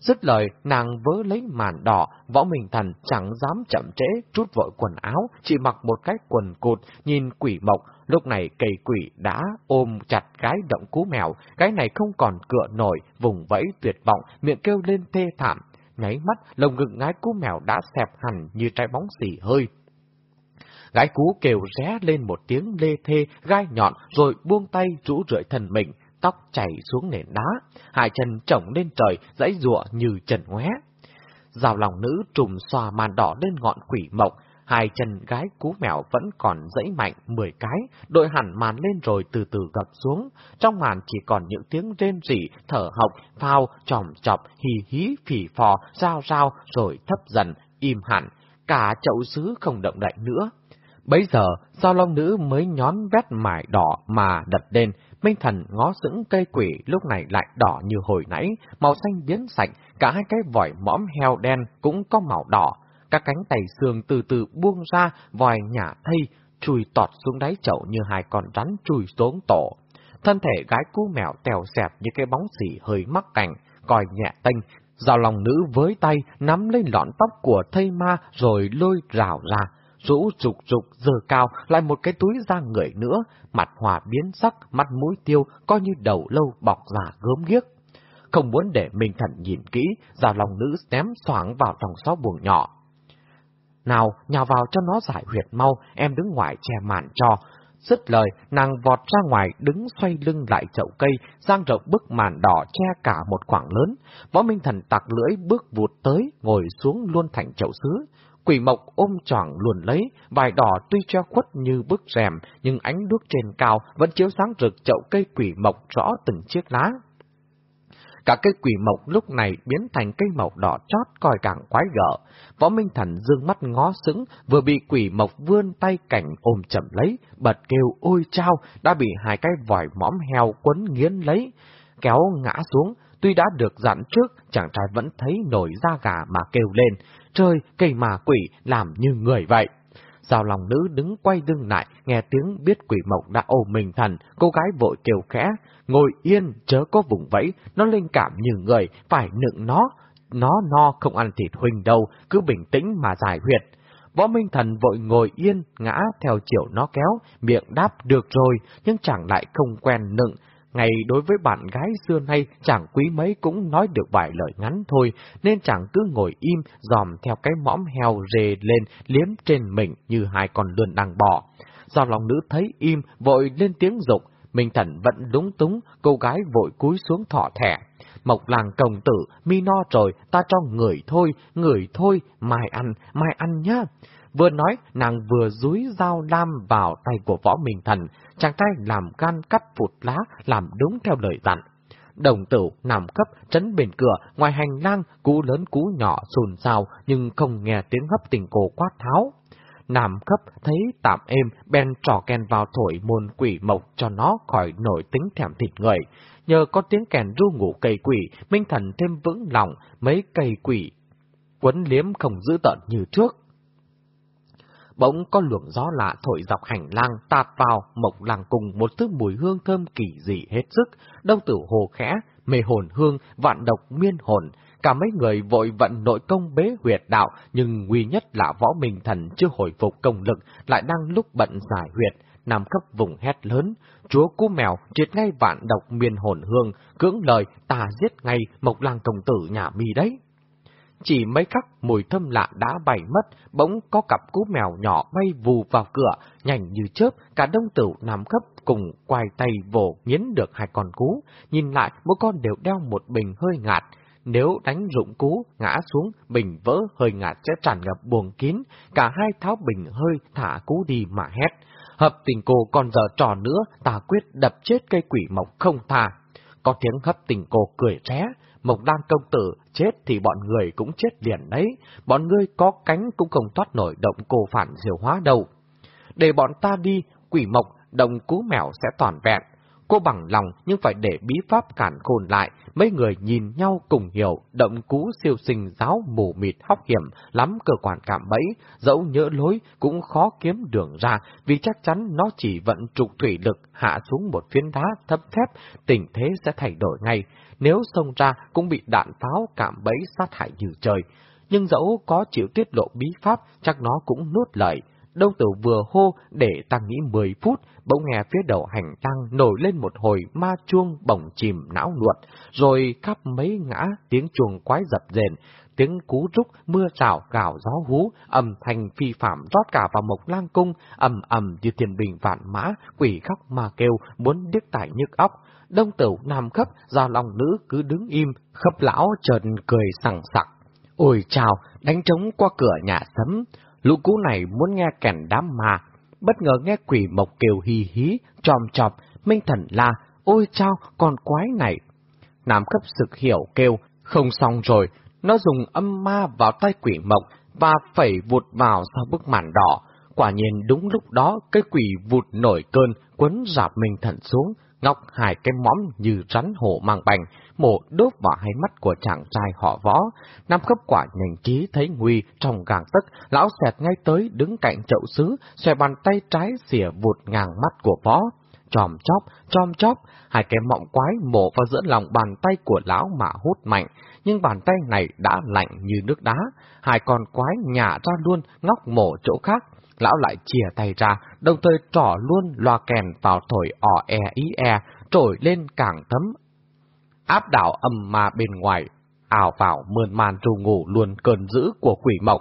S1: Dứt lời, nàng vớ lấy màn đỏ, võ mình thần chẳng dám chậm trễ, trút vội quần áo, chỉ mặc một cái quần cụt, nhìn quỷ mộc, lúc này cây quỷ đã ôm chặt gái động cú mèo, cái này không còn cựa nổi, vùng vẫy tuyệt vọng, miệng kêu lên thê thảm. Nháy mắt, lồng ngực ngái cú mèo đã xẹp hẳn như trái bóng xỉ hơi. Gái cú kêu ré lên một tiếng lê thê, gai nhọn, rồi buông tay rũ rượi thần mình, tóc chảy xuống nền đá, hai chân trồng lên trời, dãy rụa như trần ngoé. Rào lòng nữ trùm xòa màn đỏ lên ngọn quỷ mộc, hai chân gái cú mèo vẫn còn dãy mạnh mười cái, đội hẳn màn lên rồi từ từ gập xuống. Trong màn chỉ còn những tiếng rên rỉ, thở hộc, phao, tròm chọc, hì hí, phỉ phò, rao rao, rồi thấp dần, im hẳn. Cả chậu sứ không động đậy nữa. Bấy giờ, sao long nữ mới nhón vét mải đỏ mà đặt lên, Minh thần ngó sững cây quỷ lúc này lại đỏ như hồi nãy, màu xanh biến sạch, cả hai cái vòi mõm heo đen cũng có màu đỏ. Các cánh tay xương từ từ buông ra, vòi nhả thây, chùi tọt xuống đáy chậu như hai con rắn chùi xuống tổ. Thân thể gái cú mèo tèo xẹp như cái bóng xỉ hơi mắc cảnh, còi nhẹ tênh, Giao lòng nữ với tay nắm lên lọn tóc của thây ma rồi lôi rào ra, rũ rục rục giờ cao lại một cái túi ra người nữa, mặt hòa biến sắc, mắt mũi tiêu, coi như đầu lâu bọc giả gớm ghiếc. Không muốn để Minh thận nhìn kỹ, giao lòng nữ ném xoảng vào trong xó buồng nhỏ. Nào, nhào vào cho nó giải huyệt mau, em đứng ngoài che màn cho. Dứt lời, nàng vọt ra ngoài, đứng xoay lưng lại chậu cây, giang rộng bức màn đỏ che cả một khoảng lớn. Võ Minh Thần tặc lưỡi bước vụt tới, ngồi xuống luôn thành chậu sứ. Quỷ mộc ôm choàng luồn lấy, vải đỏ tuy treo khuất như bức rèm, nhưng ánh đuốc trên cao vẫn chiếu sáng rực chậu cây quỷ mộc rõ từng chiếc lá. Cả cây quỷ mộc lúc này biến thành cây mộc đỏ chót coi càng quái gở. Võ Minh Thần dương mắt ngó sững, vừa bị quỷ mộc vươn tay cảnh ôm chậm lấy, bật kêu ôi trao, đã bị hai cái vòi mõm heo quấn nghiến lấy, kéo ngã xuống. Tuy đã được dặn trước, chàng trai vẫn thấy nổi da gà mà kêu lên, trời, cây mà quỷ, làm như người vậy. Giao lòng nữ đứng quay lưng lại, nghe tiếng biết quỷ mộc đã ôm mình thần, cô gái vội kêu khẽ, ngồi yên, chớ có vùng vẫy, nó linh cảm như người, phải nựng nó, nó no không ăn thịt huynh đâu, cứ bình tĩnh mà giải huyệt. Võ Minh Thần vội ngồi yên, ngã theo chiều nó kéo, miệng đáp được rồi, nhưng chẳng lại không quen nựng, Ngày đối với bạn gái xưa nay chẳng quý mấy cũng nói được vài lời ngắn thôi, nên chẳng cứ ngồi im dòm theo cái mõm heo rề lên liếm trên mình như hai con lươn đang bò. Do lòng nữ thấy im, vội lên tiếng dục, Minh Thần vẫn lúng túng, cô gái vội cúi xuống thọ thẻ. Mộc làng công tử, mi no rồi, ta cho người thôi, người thôi, mai ăn, mai ăn nhá. Vừa nói, nàng vừa dúi dao lam vào tay của võ Minh Thần, chàng trai làm gan cắt phụt lá, làm đúng theo lời dặn. Đồng tử nằm cấp trấn bên cửa, ngoài hành lang, cú lớn cú nhỏ xùn xào, nhưng không nghe tiếng hấp tình cổ quát tháo. Nam cấp thấy tạm êm, bèn trò kèn vào thổi môn quỷ mộc cho nó khỏi nổi tính thèm thịt người. Nhờ có tiếng kèn ru ngủ cây quỷ, Minh Thần thêm vững lòng, mấy cây quỷ quấn liếm không giữ tận như trước. Bỗng có luồng gió lạ thổi dọc hành lang tạt vào mộc làng cùng một thứ mùi hương thơm kỳ dị hết sức, đông tử hồ khẽ, mê hồn hương, vạn độc miên hồn. Cả mấy người vội vận nội công bế huyệt đạo, nhưng nguy nhất là võ minh thần chưa hồi phục công lực, lại đang lúc bận giải huyệt, nằm khắp vùng hét lớn. Chúa cú mèo triệt ngay vạn độc miên hồn hương, cưỡng lời ta giết ngay mộc làng công tử nhà mi đấy. Chỉ mấy khắc mùi thơm lạ đã bay mất, bỗng có cặp cú mèo nhỏ bay vù vào cửa, nhanh như chớp, cả đông tử nằm gấp cùng quay tay vồ nghiến được hai con cú. Nhìn lại, mỗi con đều đeo một bình hơi ngạt. Nếu đánh rụng cú, ngã xuống, bình vỡ hơi ngạt sẽ tràn ngập buồng kín, cả hai tháo bình hơi thả cú đi mà hét. Hợp tình cô còn giờ trò nữa, ta quyết đập chết cây quỷ mộc không tha. Có tiếng hấp tình cô cười ré, Mộc Đan công tử chết thì bọn người cũng chết liền đấy, bọn ngươi có cánh cũng không thoát nổi động cô phản diều hóa đâu. Để bọn ta đi, quỷ mộc, đồng cú mèo sẽ toàn vẹn cô bằng lòng nhưng phải để bí pháp cản khôn lại, mấy người nhìn nhau cùng hiểu, động cú siêu sinh giáo mù mịt hóc hiểm, lắm cơ quan cảm bẫy, dẫu nhỡ lối cũng khó kiếm đường ra, vì chắc chắn nó chỉ vận trục thủy lực hạ xuống một phiến đá thấp thép, tình thế sẽ thay đổi ngay, nếu xông ra cũng bị đạn pháo cảm bẫy sát hại như trời. Nhưng dẫu có chịu tiết lộ bí pháp, chắc nó cũng nuốt lời. Đông tử vừa hô để tăng nghĩ 10 phút, bỗng nghe phía đầu hành tăng nổi lên một hồi ma chuông bổng chìm não nuột, rồi khắp mấy ngã tiếng chuông quái dập rền, tiếng cú rúc, mưa rào, gào gió hú, âm thanh phi phạm rót cả vào mộc lang cung, ầm ầm như tiền bình vạn mã, quỷ khóc mà kêu, muốn điếc tải nhức óc. Đông tử nam khấp, gia lòng nữ cứ đứng im, khấp lão trần cười sẵn sặc. Ôi chào, đánh trống qua cửa nhà sấm, lũ cũ này muốn nghe kèn đám mà, bất ngờ nghe quỷ mộc kêu hì hí, tròm chọp, minh thần la, ôi chao, con quái này. Nam cấp sực hiểu kêu, không xong rồi, nó dùng âm ma vào tay quỷ mộc và phẩy vụt vào sau bức màn đỏ. Quả nhiên đúng lúc đó, cái quỷ vụt nổi cơn, quấn rạp minh thần xuống, ngọc hai cái móm như rắn hổ mang bành, mổ đốt vào hai mắt của chàng trai họ võ. Nam khớp quả nhanh trí thấy nguy trong gàng tức, lão xẹt ngay tới đứng cạnh chậu sứ, xòe bàn tay trái xỉa vụt ngang mắt của võ. Chòm chóp, chom chóp, hai cái mọng quái mổ vào giữa lòng bàn tay của lão mà hút mạnh, nhưng bàn tay này đã lạnh như nước đá. Hai con quái nhả ra luôn, ngóc mổ chỗ khác. Lão lại chìa tay ra, đồng thời trỏ luôn loa kèn vào thổi ỏ e ý e, trổi lên càng thấm. Áp đảo âm ma bên ngoài, ảo vào mơn màn trù ngủ luôn cơn dữ của quỷ mộc.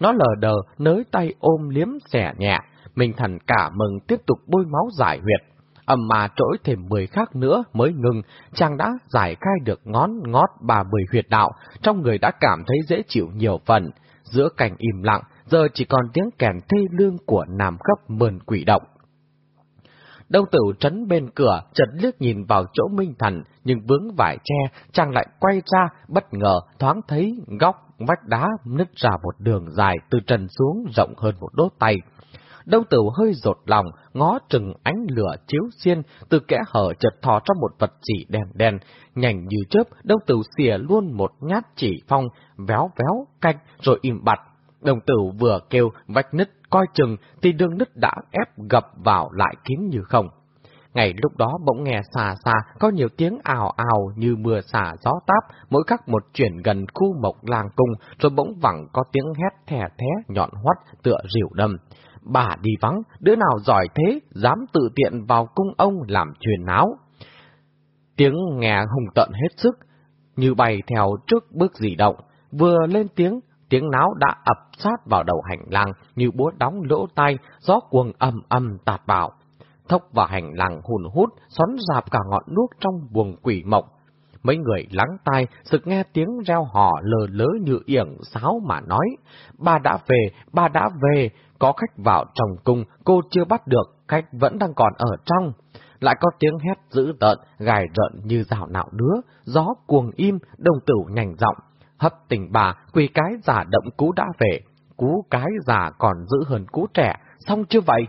S1: Nó lờ đờ, nới tay ôm liếm xẻ nhẹ, Minh Thần cả mừng tiếp tục bôi máu giải huyệt. âm mà trỗi thêm mười khác nữa mới ngừng, chàng đã giải khai được ngón ngót bà mười huyệt đạo, trong người đã cảm thấy dễ chịu nhiều phần. Giữa cảnh im lặng, giờ chỉ còn tiếng kèn thê lương của nam cấp mờn quỷ động. Đông tử trấn bên cửa, chợt liếc nhìn vào chỗ Minh Thần, nhưng vướng vải tre, chàng lại quay ra, bất ngờ, thoáng thấy góc vách đá nứt ra một đường dài từ trần xuống rộng hơn một đốt tay. Đông tử hơi rột lòng, ngó trừng ánh lửa chiếu xiên, từ kẽ hở chợt thò trong một vật chỉ đèn đèn, nhanh như chớp, đông tử xìa luôn một nhát chỉ phong, véo véo, canh, rồi im bặt. Đồng tử vừa kêu vách nứt coi chừng thì đường nứt đã ép gập vào lại kín như không. Ngày lúc đó bỗng nghe xa xa có nhiều tiếng ào ào như mưa xả gió táp, mỗi khắc một chuyển gần khu mộc làng cung, rồi bỗng vẳng có tiếng hét thè thé nhọn hoắt tựa rỉu đâm. Bà đi vắng, đứa nào giỏi thế, dám tự tiện vào cung ông làm truyền náo. Tiếng nghe hùng tận hết sức, như bay theo trước bước dị động, vừa lên tiếng, tiếng náo đã ập sát vào đầu hành lang như búa đóng lỗ tai, gió cuồng âm âm tạt vào. Thốc vào hành lang hùn hút, xoắn dạp cả ngọn đuốc trong buồng quỷ mộng. Mấy người lắng tai, sực nghe tiếng reo hò lờ lớ như yểng sáo mà nói. Bà đã về, bà đã về, có khách vào trong cung, cô chưa bắt được, khách vẫn đang còn ở trong. Lại có tiếng hét dữ tợn, gài rợn như rào nạo đứa, gió cuồng im, đồng tử nhành giọng Hấp tình bà, quỳ cái giả động cú đã về, cú cái già còn giữ hơn cú trẻ, xong chưa vậy?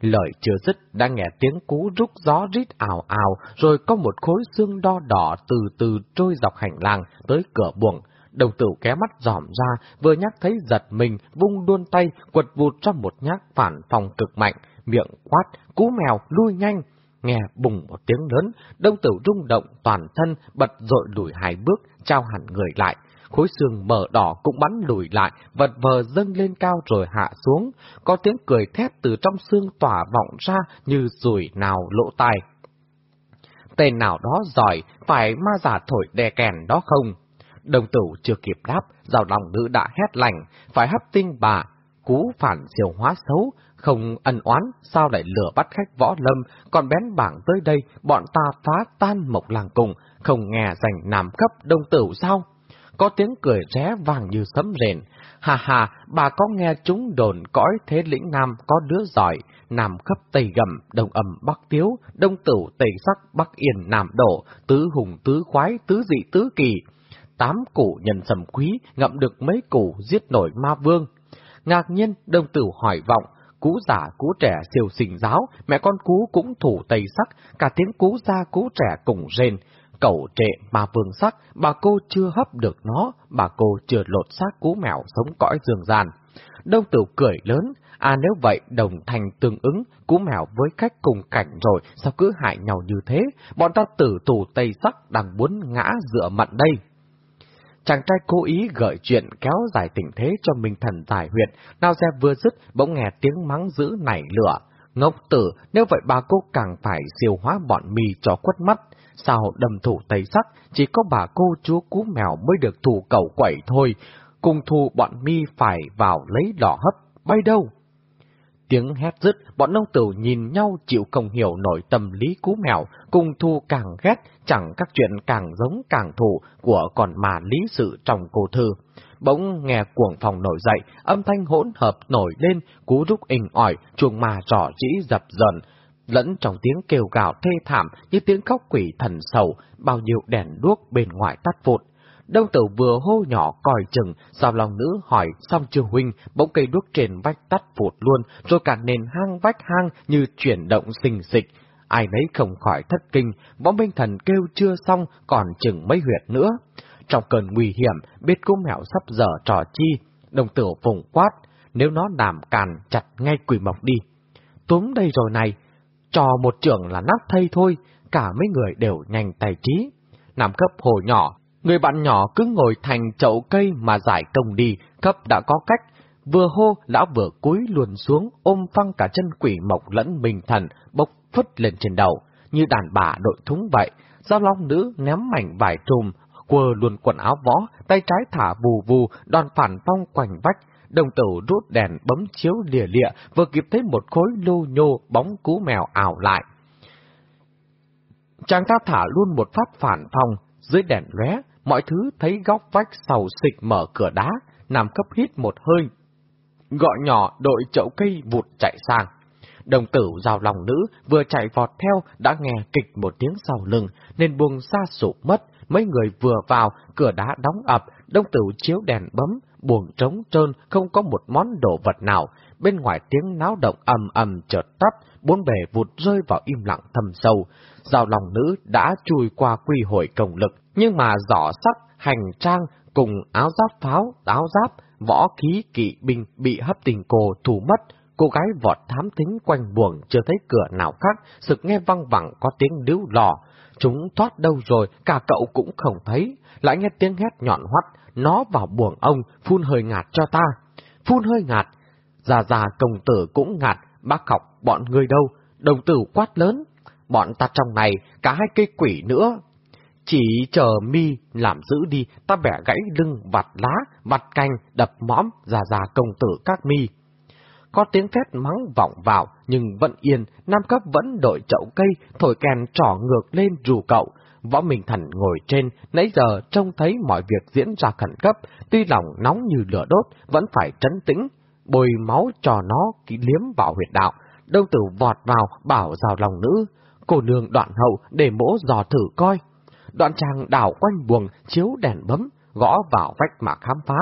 S1: Lời chưa dứt, đã nghe tiếng cú rúc gió rít ảo ảo, rồi có một khối xương đo đỏ từ từ trôi dọc hành lang tới cửa buồng. Đồng tử ké mắt dòm ra, vừa nhắc thấy giật mình, vung đuôn tay, quật vụt trong một nhát phản phòng cực mạnh, miệng quát, cú mèo, lui nhanh. Nghe bùng một tiếng lớn, đông tử rung động toàn thân, bật dội lùi hai bước, trao hẳn người lại. Khối xương mở đỏ cũng bắn lùi lại, vật vờ dâng lên cao rồi hạ xuống. Có tiếng cười thét từ trong xương tỏa vọng ra như rùi nào lỗ tai. Tên nào đó giỏi, phải ma giả thổi đè kèn đó không? Đồng tử chưa kịp đáp, rào lòng nữ đã hét lành, phải hấp tinh bà, cú phản diều hóa xấu, không ân oán, sao lại lửa bắt khách võ lâm, còn bén bảng tới đây, bọn ta phá tan mộc làng cùng, không nghe giành nam cấp đồng tử sao? Có tiếng cười ré vàng như sấm rền. Hà hà, bà có nghe chúng đồn cõi thế lĩnh nam có đứa giỏi, nam cấp tây gầm, đông ẩm bắc tiếu, đông tử tây sắc, bắc yên nam đổ, tứ hùng tứ khoái, tứ dị tứ kỳ tám củ nhân sầm quý, ngậm được mấy củ giết nổi ma vương. Ngạc nhiên, đông tử hỏi vọng, cú giả cú trẻ siêu sinh giáo, mẹ con cú cũng thủ tây sắc, cả tiếng cú ra cú trẻ cùng rên. Cẩu trệ mà vương sắc, bà cô chưa hấp được nó, bà cô chưa lột xác cú mèo sống cõi dương gian. Đông tử cười lớn, à nếu vậy đồng thành tương ứng, cú mèo với khách cùng cảnh rồi, sao cứ hại nhau như thế, bọn ta tử tù tây sắc đang muốn ngã dựa mặn đây. Chàng trai cố ý gợi chuyện kéo dài tình thế cho mình Thần giải huyệt, nào xe vừa dứt bỗng nghe tiếng mắng dữ nảy lửa. Ngốc tử, nếu vậy bà cô càng phải siêu hóa bọn mì cho quất mắt. Sao đầm thủ tây sắc, chỉ có bà cô chúa cú mèo mới được thủ cầu quẩy thôi, cùng thù bọn mi phải vào lấy lò hấp, bay đâu? Tiếng hét dứt, bọn nông tử nhìn nhau chịu không hiểu nổi tâm lý cú mèo, cùng thu càng ghét, chẳng các chuyện càng giống càng thù của còn mà lý sự trong cô thư. Bỗng nghe cuồng phòng nổi dậy, âm thanh hỗn hợp nổi lên, cú rúc inh ỏi, chuồng mà trỏ rĩ dập dần, lẫn trong tiếng kêu gào thê thảm như tiếng khóc quỷ thần sầu, bao nhiêu đèn đuốc bên ngoài tắt vụt. Đông tử vừa hô nhỏ còi chừng, sao lòng nữ hỏi xong chưa huynh, bỗng cây đuốc trên vách tắt vụt luôn, rồi cả nền hang vách hang như chuyển động xình xịch. Ai nấy không khỏi thất kinh, võ minh thần kêu chưa xong, còn chừng mấy huyệt nữa. Trong cơn nguy hiểm, biết cô mẹo sắp dở trò chi, đồng tử vùng quát, nếu nó làm càn chặt ngay quỷ mộc đi. Túm đây rồi này, trò một trưởng là nát thây thôi, cả mấy người đều nhanh tài trí. Nằm cấp hồ nhỏ, Người bạn nhỏ cứ ngồi thành chậu cây mà giải công đi, cấp đã có cách. Vừa hô, lão vừa cúi luồn xuống, ôm phăng cả chân quỷ mộc lẫn bình thần, bốc phất lên trên đầu, như đàn bà đội thúng vậy. Giao long nữ ném mảnh vải trùm, quơ luôn quần áo võ, tay trái thả vù vù, đòn phản phong quanh vách. Đồng tử rút đèn bấm chiếu lìa lịa, vừa kịp thấy một khối lô nhô bóng cú mèo ảo lại. Chàng ta thả luôn một phát phản phong, dưới đèn lóe mọi thứ thấy góc vách sầu xịch mở cửa đá, nằm cấp hít một hơi. Gọi nhỏ đội chậu cây vụt chạy sang. Đồng tử rào lòng nữ vừa chạy vọt theo đã nghe kịch một tiếng sau lưng, nên buông xa sụp mất. Mấy người vừa vào, cửa đá đóng ập, đông tử chiếu đèn bấm, buồng trống trơn, không có một món đồ vật nào. Bên ngoài tiếng náo động ầm ầm chợt tắt, bốn bề vụt rơi vào im lặng thầm sâu. Giao lòng nữ đã chui qua quy hội công lực, nhưng mà giỏ sắc, hành trang cùng áo giáp pháo, áo giáp, võ khí kỵ binh bị hấp tình cô thủ mất, cô gái vọt thám tính quanh buồng chưa thấy cửa nào khác, sực nghe văng vẳng có tiếng điếu lò. Chúng thoát đâu rồi, cả cậu cũng không thấy, lại nghe tiếng hét nhọn hoắt, nó vào buồng ông, phun hơi ngạt cho ta. Phun hơi ngạt, già già công tử cũng ngạt, bác học bọn người đâu, đồng tử quát lớn. Bọn ta trong này, cả hai cây quỷ nữa, chỉ chờ mi làm giữ đi, ta bẻ gãy lưng, vặt lá, vặt canh, đập mõm, già già công tử các mi. Có tiếng thét mắng vọng vào, nhưng vẫn yên, Nam cấp vẫn đội chậu cây, thổi kèn trỏ ngược lên rù cậu. Võ Minh Thần ngồi trên, nãy giờ trông thấy mọi việc diễn ra khẩn cấp, tuy lòng nóng như lửa đốt, vẫn phải trấn tĩnh, bồi máu cho nó liếm vào huyệt đạo. Đông tử vọt vào, bảo rào lòng nữ, cô nương đoạn hậu để mỗ dò thử coi. Đoạn chàng đảo quanh buồng, chiếu đèn bấm, gõ vào vách mà khám phá.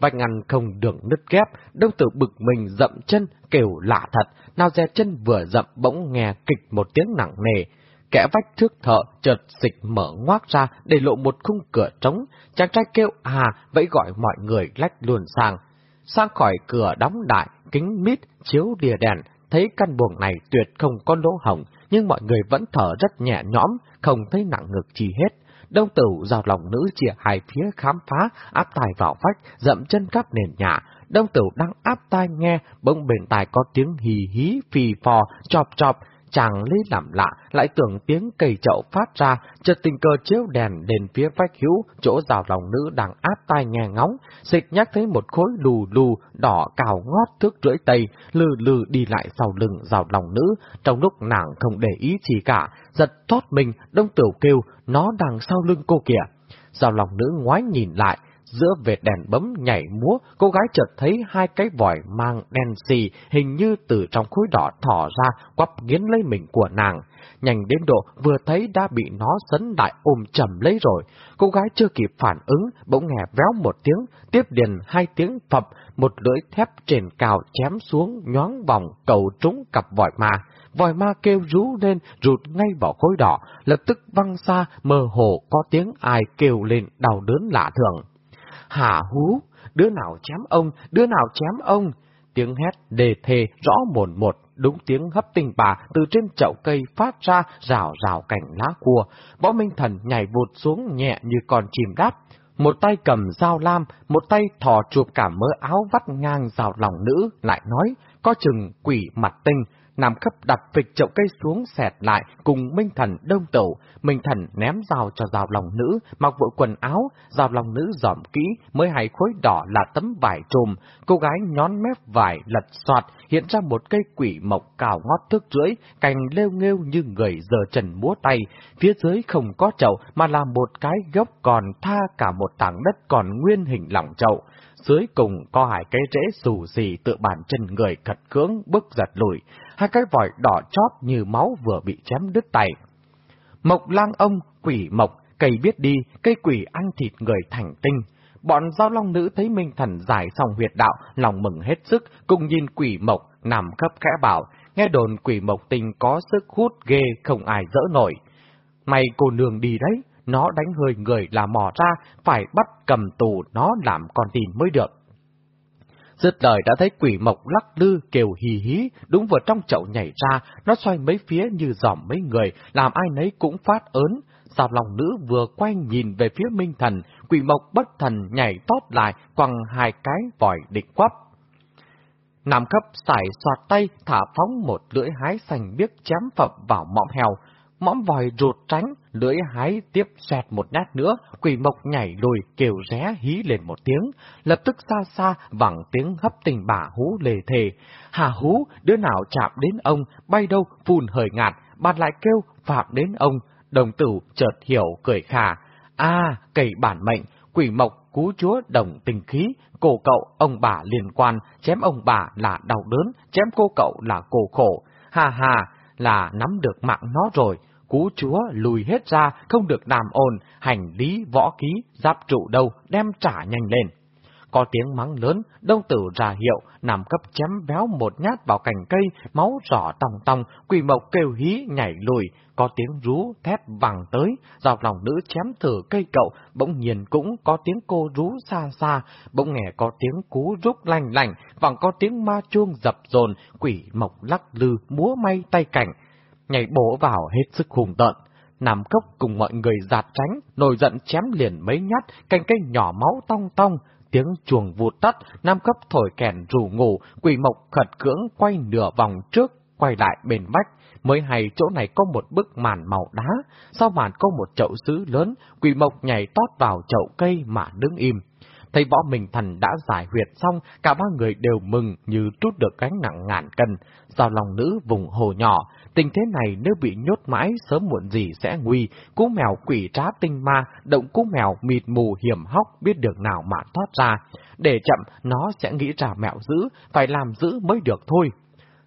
S1: Vách ngăn không đường nứt ghép, đông tử bực mình dậm chân, kêu lạ thật, nào dè chân vừa dậm bỗng nghe kịch một tiếng nặng nề. Kẻ vách thước thợ chợt xịch mở ngoác ra để lộ một khung cửa trống, chàng trai kêu à, vẫy gọi mọi người lách luồn sang. Sang khỏi cửa đóng đại, kính mít, chiếu đìa đèn, thấy căn buồng này tuyệt không có lỗ hổng, nhưng mọi người vẫn thở rất nhẹ nhõm, không thấy nặng ngực chi hết. Đông tử rào lòng nữ chìa hai phía khám phá, áp tài vào vách, dậm chân cắp nền nhà. Đông tử đang áp tai nghe, bỗng bên tai có tiếng hì hí, phì phò, chọp chọp, chàng lấy làm lạ, lại tưởng tiếng cây chậu phát ra, chợt tình cờ chiếu đèn đến phía vách hữu, chỗ rào lòng nữ đang áp tai nghe ngóng, xịt nhắc thấy một khối lù lù, đỏ cào ngót thước rưỡi tây, lừ lừ đi lại sau lưng rào lòng nữ, trong lúc nàng không để ý gì cả, giật thoát mình, đông tiểu kêu, nó đằng sau lưng cô kìa. Rào lòng nữ ngoái nhìn lại, Giữa vệt đèn bấm nhảy múa, cô gái chợt thấy hai cái vòi mang đen xì, hình như từ trong khối đỏ thỏ ra, quắp nghiến lấy mình của nàng. Nhanh đến độ vừa thấy đã bị nó sấn đại ôm chầm lấy rồi. Cô gái chưa kịp phản ứng, bỗng nghe véo một tiếng, tiếp liền hai tiếng phập, một lưỡi thép trên cào chém xuống, nhoáng vòng, cầu trúng cặp vòi ma. Vòi ma kêu rú lên, rụt ngay vào khối đỏ, lập tức văng xa, mơ hồ có tiếng ai kêu lên đau đớn lạ thường. Hả hú, đứa nào chém ông, đứa nào chém ông. Tiếng hét đề thề rõ mồn một, đúng tiếng hấp tình bà từ trên chậu cây phát ra rào rào cảnh lá cua. Võ Minh Thần nhảy vụt xuống nhẹ như con chìm đáp. Một tay cầm dao lam, một tay thò chụp cả mớ áo vắt ngang rào lòng nữ, lại nói, có chừng quỷ mặt tinh, Nam cấp đặt phịch chậu cây xuống xẹt lại cùng Minh Thần đông tẩu. Minh Thần ném dao cho rào lòng nữ, mặc vội quần áo, rào lòng nữ dòm kỹ, mới hay khối đỏ là tấm vải trùm. Cô gái nhón mép vải lật soạt, hiện ra một cây quỷ mộc cào ngót thước rưỡi, cành lêu nghêu như người giờ trần múa tay. Phía dưới không có chậu mà là một cái gốc còn tha cả một tảng đất còn nguyên hình lỏng chậu dưới cùng có hai cái rễ xù xì tự bản chân người cật cưỡng bước giật lùi, hai cái vòi đỏ chót như máu vừa bị chém đứt tay. Mộc lang ông, quỷ mộc, cây biết đi, cây quỷ ăn thịt người thành tinh. Bọn giao long nữ thấy Minh Thần giải xong huyệt đạo, lòng mừng hết sức, cùng nhìn quỷ mộc, nằm khắp khẽ bảo, nghe đồn quỷ mộc tình có sức hút ghê không ai dỡ nổi. Mày cô nương đi đấy, nó đánh hơi người là mò ra, phải bắt cầm tù nó làm con tin mới được. Dứt lời đã thấy quỷ mộc lắc lư kêu hì hí, đúng vừa trong chậu nhảy ra, nó xoay mấy phía như dòm mấy người, làm ai nấy cũng phát ớn. Sao lòng nữ vừa quay nhìn về phía minh thần, quỷ mộc bất thần nhảy tót lại, quăng hai cái vòi định quắp. Nam cấp xài soạt tay, thả phóng một lưỡi hái xanh biếc chém phập vào mọng heo, mõm vòi rụt tránh, lưỡi hái tiếp xẹt một nhát nữa, quỷ mộc nhảy lùi kêu ré hí lên một tiếng, lập tức xa xa vẳng tiếng hấp tình bà hú lề thề. Hà hú, đứa nào chạm đến ông, bay đâu phun hời ngạt, bạn lại kêu phạm đến ông, đồng tử chợt hiểu cười khà. a cầy bản mệnh, quỷ mộc cú chúa đồng tình khí, cổ cậu ông bà liên quan, chém ông bà là đau đớn, chém cô cậu là cổ khổ. Hà hà, là nắm được mạng nó rồi, cú chúa lùi hết ra, không được đàm ồn, hành lý võ ký, giáp trụ đâu, đem trả nhanh lên. Có tiếng mắng lớn, đông tử ra hiệu, nằm cấp chém béo một nhát vào cành cây, máu rõ tòng tòng, quỷ mộc kêu hí nhảy lùi, có tiếng rú thét vàng tới, dọc lòng nữ chém thử cây cậu, bỗng nhiên cũng có tiếng cô rú xa xa, bỗng nghe có tiếng cú rúc lành lành, vẳng có tiếng ma chuông dập dồn, quỷ mộc lắc lư, múa may tay cảnh, nhảy bổ vào hết sức hùng tợn. Nam cốc cùng mọi người giạt tránh, nổi giận chém liền mấy nhát, cành cây nhỏ máu tong tong, tiếng chuồng vụt tắt, Nam cấp thổi kèn rủ ngủ, quỷ mộc khật cưỡng quay nửa vòng trước, quay lại bên vách, mới hay chỗ này có một bức màn màu đá, sau màn có một chậu sứ lớn, quỷ mộc nhảy tót vào chậu cây mà đứng im. Thấy võ mình thần đã giải huyệt xong, cả ba người đều mừng như trút được gánh nặng ngàn cân. Giao lòng nữ vùng hồ nhỏ, tình thế này nếu bị nhốt mãi sớm muộn gì sẽ nguy, cú mèo quỷ trá tinh ma, động cú mèo mịt mù hiểm hóc biết được nào mà thoát ra. Để chậm, nó sẽ nghĩ ra mẹo giữ, phải làm giữ mới được thôi.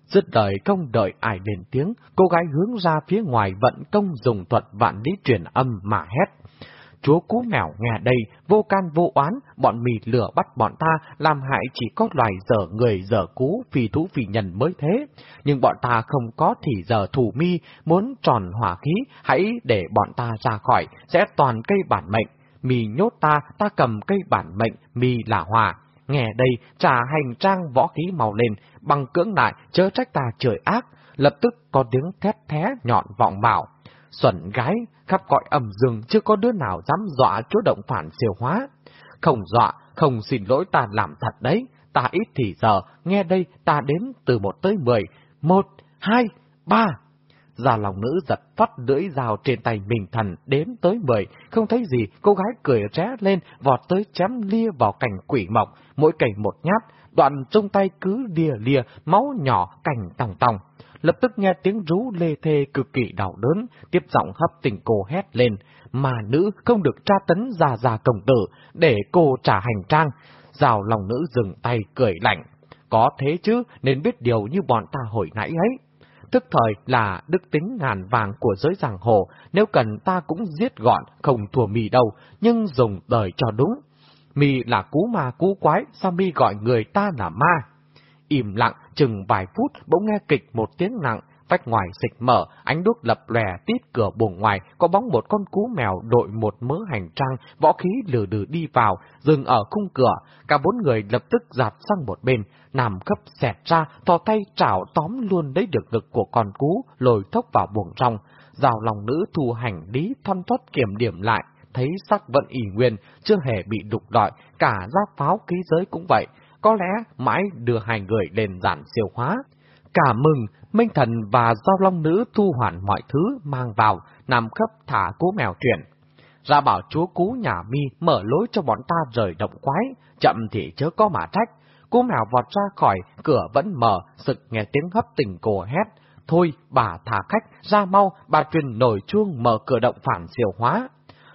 S1: Dứt đời không đợi ai lên tiếng, cô gái hướng ra phía ngoài vận công dùng thuật vạn lý truyền âm mà hét. Chúa cú mèo nghe đây, vô can vô oán, bọn mì lửa bắt bọn ta, làm hại chỉ có loài dở người dở cú, vì thú vì nhân mới thế. Nhưng bọn ta không có thì giờ thủ mi, muốn tròn hỏa khí, hãy để bọn ta ra khỏi, sẽ toàn cây bản mệnh. Mì nhốt ta, ta cầm cây bản mệnh, mì là hòa. Nghe đây, trả hành trang võ khí màu lên, bằng cưỡng lại, chớ trách ta trời ác. Lập tức có tiếng thét thé nhọn vọng bảo. Xuẩn gái, khắp cõi ẩm rừng chưa có đứa nào dám dọa chỗ động phản siêu hóa. Không dọa, không xin lỗi ta làm thật đấy, ta ít thì giờ, nghe đây ta đếm từ một tới mười, một, hai, ba. Già lòng nữ giật phát lưỡi dao trên tay mình thần đếm tới mười, không thấy gì, cô gái cười ré lên, vọt tới chém lia vào cành quỷ mọc, mỗi cành một nhát, đoạn trong tay cứ lia lia, máu nhỏ cành tòng tòng lập tức nghe tiếng rú lê thê cực kỳ đau đớn, tiếp giọng hấp tình cô hét lên, mà nữ không được tra tấn già già công tử, để cô trả hành trang. Rào lòng nữ dừng tay cười lạnh, có thế chứ, nên biết điều như bọn ta hồi nãy ấy. Tức thời là đức tính ngàn vàng của giới giang hồ, nếu cần ta cũng giết gọn, không thua mì đâu, nhưng dùng đời cho đúng. Mì là cú ma cú quái, sao mi gọi người ta là ma? Im lặng, chừng vài phút, bỗng nghe kịch một tiếng nặng, vách ngoài dịch mở, ánh đuốc lập lòe tít cửa buồng ngoài, có bóng một con cú mèo đội một mớ hành trang, võ khí lử đừ đi vào, dừng ở khung cửa, cả bốn người lập tức giạt sang một bên, nằm gấp xẹt ra, thò tay trảo tóm luôn lấy được ngực của con cú, lồi thốc vào buồng trong. Rào lòng nữ thu hành lý thon thoát kiểm điểm lại, thấy sắc vận ỉ nguyên, chưa hề bị đục đọi, cả giáp pháo ký giới cũng vậy, có lẽ mãi đưa hai người lên giản siêu hóa. Cả mừng, Minh Thần và Giao Long Nữ thu hoàn mọi thứ mang vào, nằm khắp thả cú mèo chuyển. Ra bảo chúa cú nhà mi mở lối cho bọn ta rời động quái, chậm thì chớ có mà trách. Cú mèo vọt ra khỏi, cửa vẫn mở, sực nghe tiếng hấp tình cổ hét. Thôi, bà thả khách, ra mau, bà truyền nổi chuông mở cửa động phản siêu hóa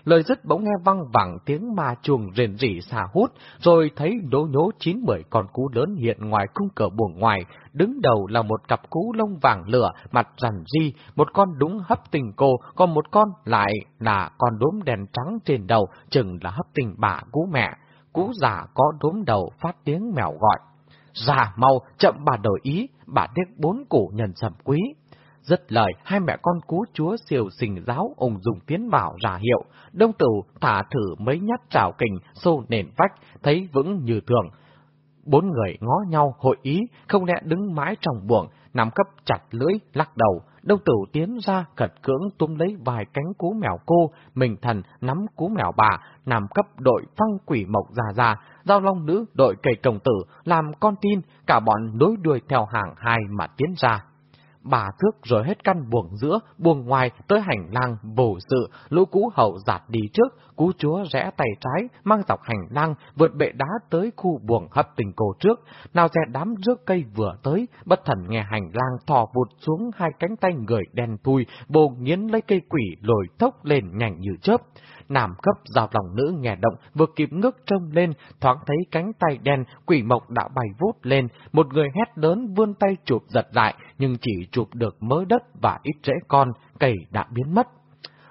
S1: lời dứt bỗng nghe văng vẳng tiếng ma chuồng rền rỉ xà hút, rồi thấy đố nhố chín mười con cú lớn hiện ngoài khung cửa buồng ngoài, đứng đầu là một cặp cú lông vàng lửa, mặt rằn ri, một con đúng hấp tình cô, còn một con lại là con đốm đèn trắng trên đầu, chừng là hấp tình bà cú mẹ. Cú giả có đốm đầu phát tiếng mèo gọi. Già mau, chậm bà đổi ý, bà tiếc bốn củ nhân sầm quý. Rất lời, hai mẹ con cú chúa siêu sình giáo ông dùng tiến bảo ra hiệu. Đông tử thả thử mấy nhát trào kình, xô nền vách, thấy vững như thường. Bốn người ngó nhau hội ý, không lẽ đứng mãi trong buồng, nằm cấp chặt lưỡi, lắc đầu. Đông tử tiến ra, cật cưỡng túm lấy vài cánh cú mèo cô, mình thần nắm cú mèo bà, nằm cấp đội phăng quỷ mộc già già, giao long nữ đội cây công tử, làm con tin, cả bọn đối đuôi theo hàng hai mà tiến ra bà thước rồi hết căn buồng giữa, buồng ngoài tới hành lang bổ sự, lũ cú hậu giạt đi trước, cú chúa rẽ tay trái, mang dọc hành lang, vượt bệ đá tới khu buồng hấp tình cổ trước, nào dè đám rước cây vừa tới, bất thần nghe hành lang thò vụt xuống hai cánh tay người đen thui, bồ nghiến lấy cây quỷ lồi thốc lên nhanh như chớp. Nam cấp giao lòng nữ nghe động, vừa kịp ngước trông lên, thoáng thấy cánh tay đen, quỷ mộc đã bay vút lên, một người hét lớn vươn tay chụp giật lại, nhưng chỉ chụp được mớ đất và ít rễ con, cây đã biến mất.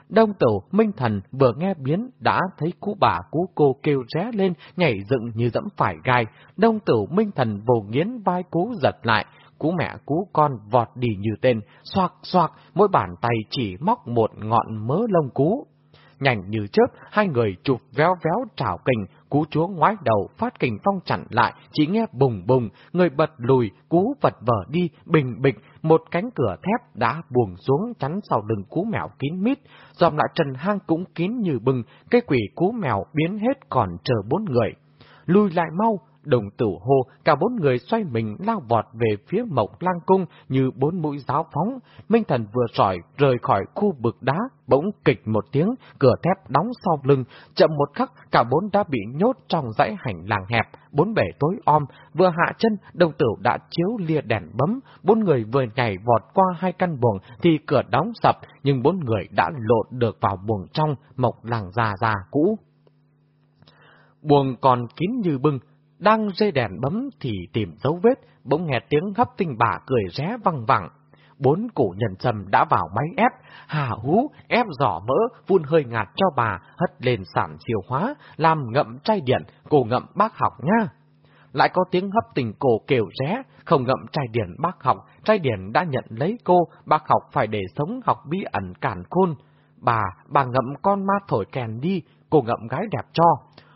S1: Đông tử Minh Thần vừa nghe biến đã thấy cú bà cú cô kêu ré lên, nhảy dựng như dẫm phải gai. Đông tử Minh Thần vồ nghiến vai cú giật lại, cú mẹ cú con vọt đi như tên, xoạc xoạc, mỗi bàn tay chỉ móc một ngọn mớ lông cú. Nhanh như chớp, hai người chụp véo véo trào kình, cú chúa ngoái đầu phát kình phong chặn lại, chỉ nghe bùng bùng, người bật lùi, cú vật vở đi, bình bịch, một cánh cửa thép đã buông xuống chắn sau lưng cú mèo kín mít, dòm lại trần hang cũng kín như bừng, cái quỷ cú mèo biến hết còn chờ bốn người. Lùi lại mau, đồng tử hô, cả bốn người xoay mình lao vọt về phía mộc lang cung như bốn mũi giáo phóng. Minh thần vừa sỏi rời khỏi khu vực đá, bỗng kịch một tiếng, cửa thép đóng sau lưng, chậm một khắc cả bốn đã bị nhốt trong dãy hành làng hẹp, bốn bể tối om, vừa hạ chân, đồng tử đã chiếu lia đèn bấm, bốn người vừa nhảy vọt qua hai căn buồng thì cửa đóng sập, nhưng bốn người đã lộn được vào buồng trong, mộc làng già già cũ. Buồng còn kín như bưng, đang dây đèn bấm thì tìm dấu vết, bỗng nghe tiếng hấp tinh bà cười ré văng vẳng. Bốn cổ nhân sâm đã vào máy ép, hà hú, ép giỏ mỡ, phun hơi ngạt cho bà, hất lên sản chiều hóa, làm ngậm chai điện, cổ ngậm bác học nha. Lại có tiếng hấp tình cổ kêu ré, không ngậm trai điển bác học, trai điển đã nhận lấy cô, bác học phải để sống học bí ẩn cản khôn. Bà, bà ngậm con ma thổi kèn đi, cô ngậm gái đẹp cho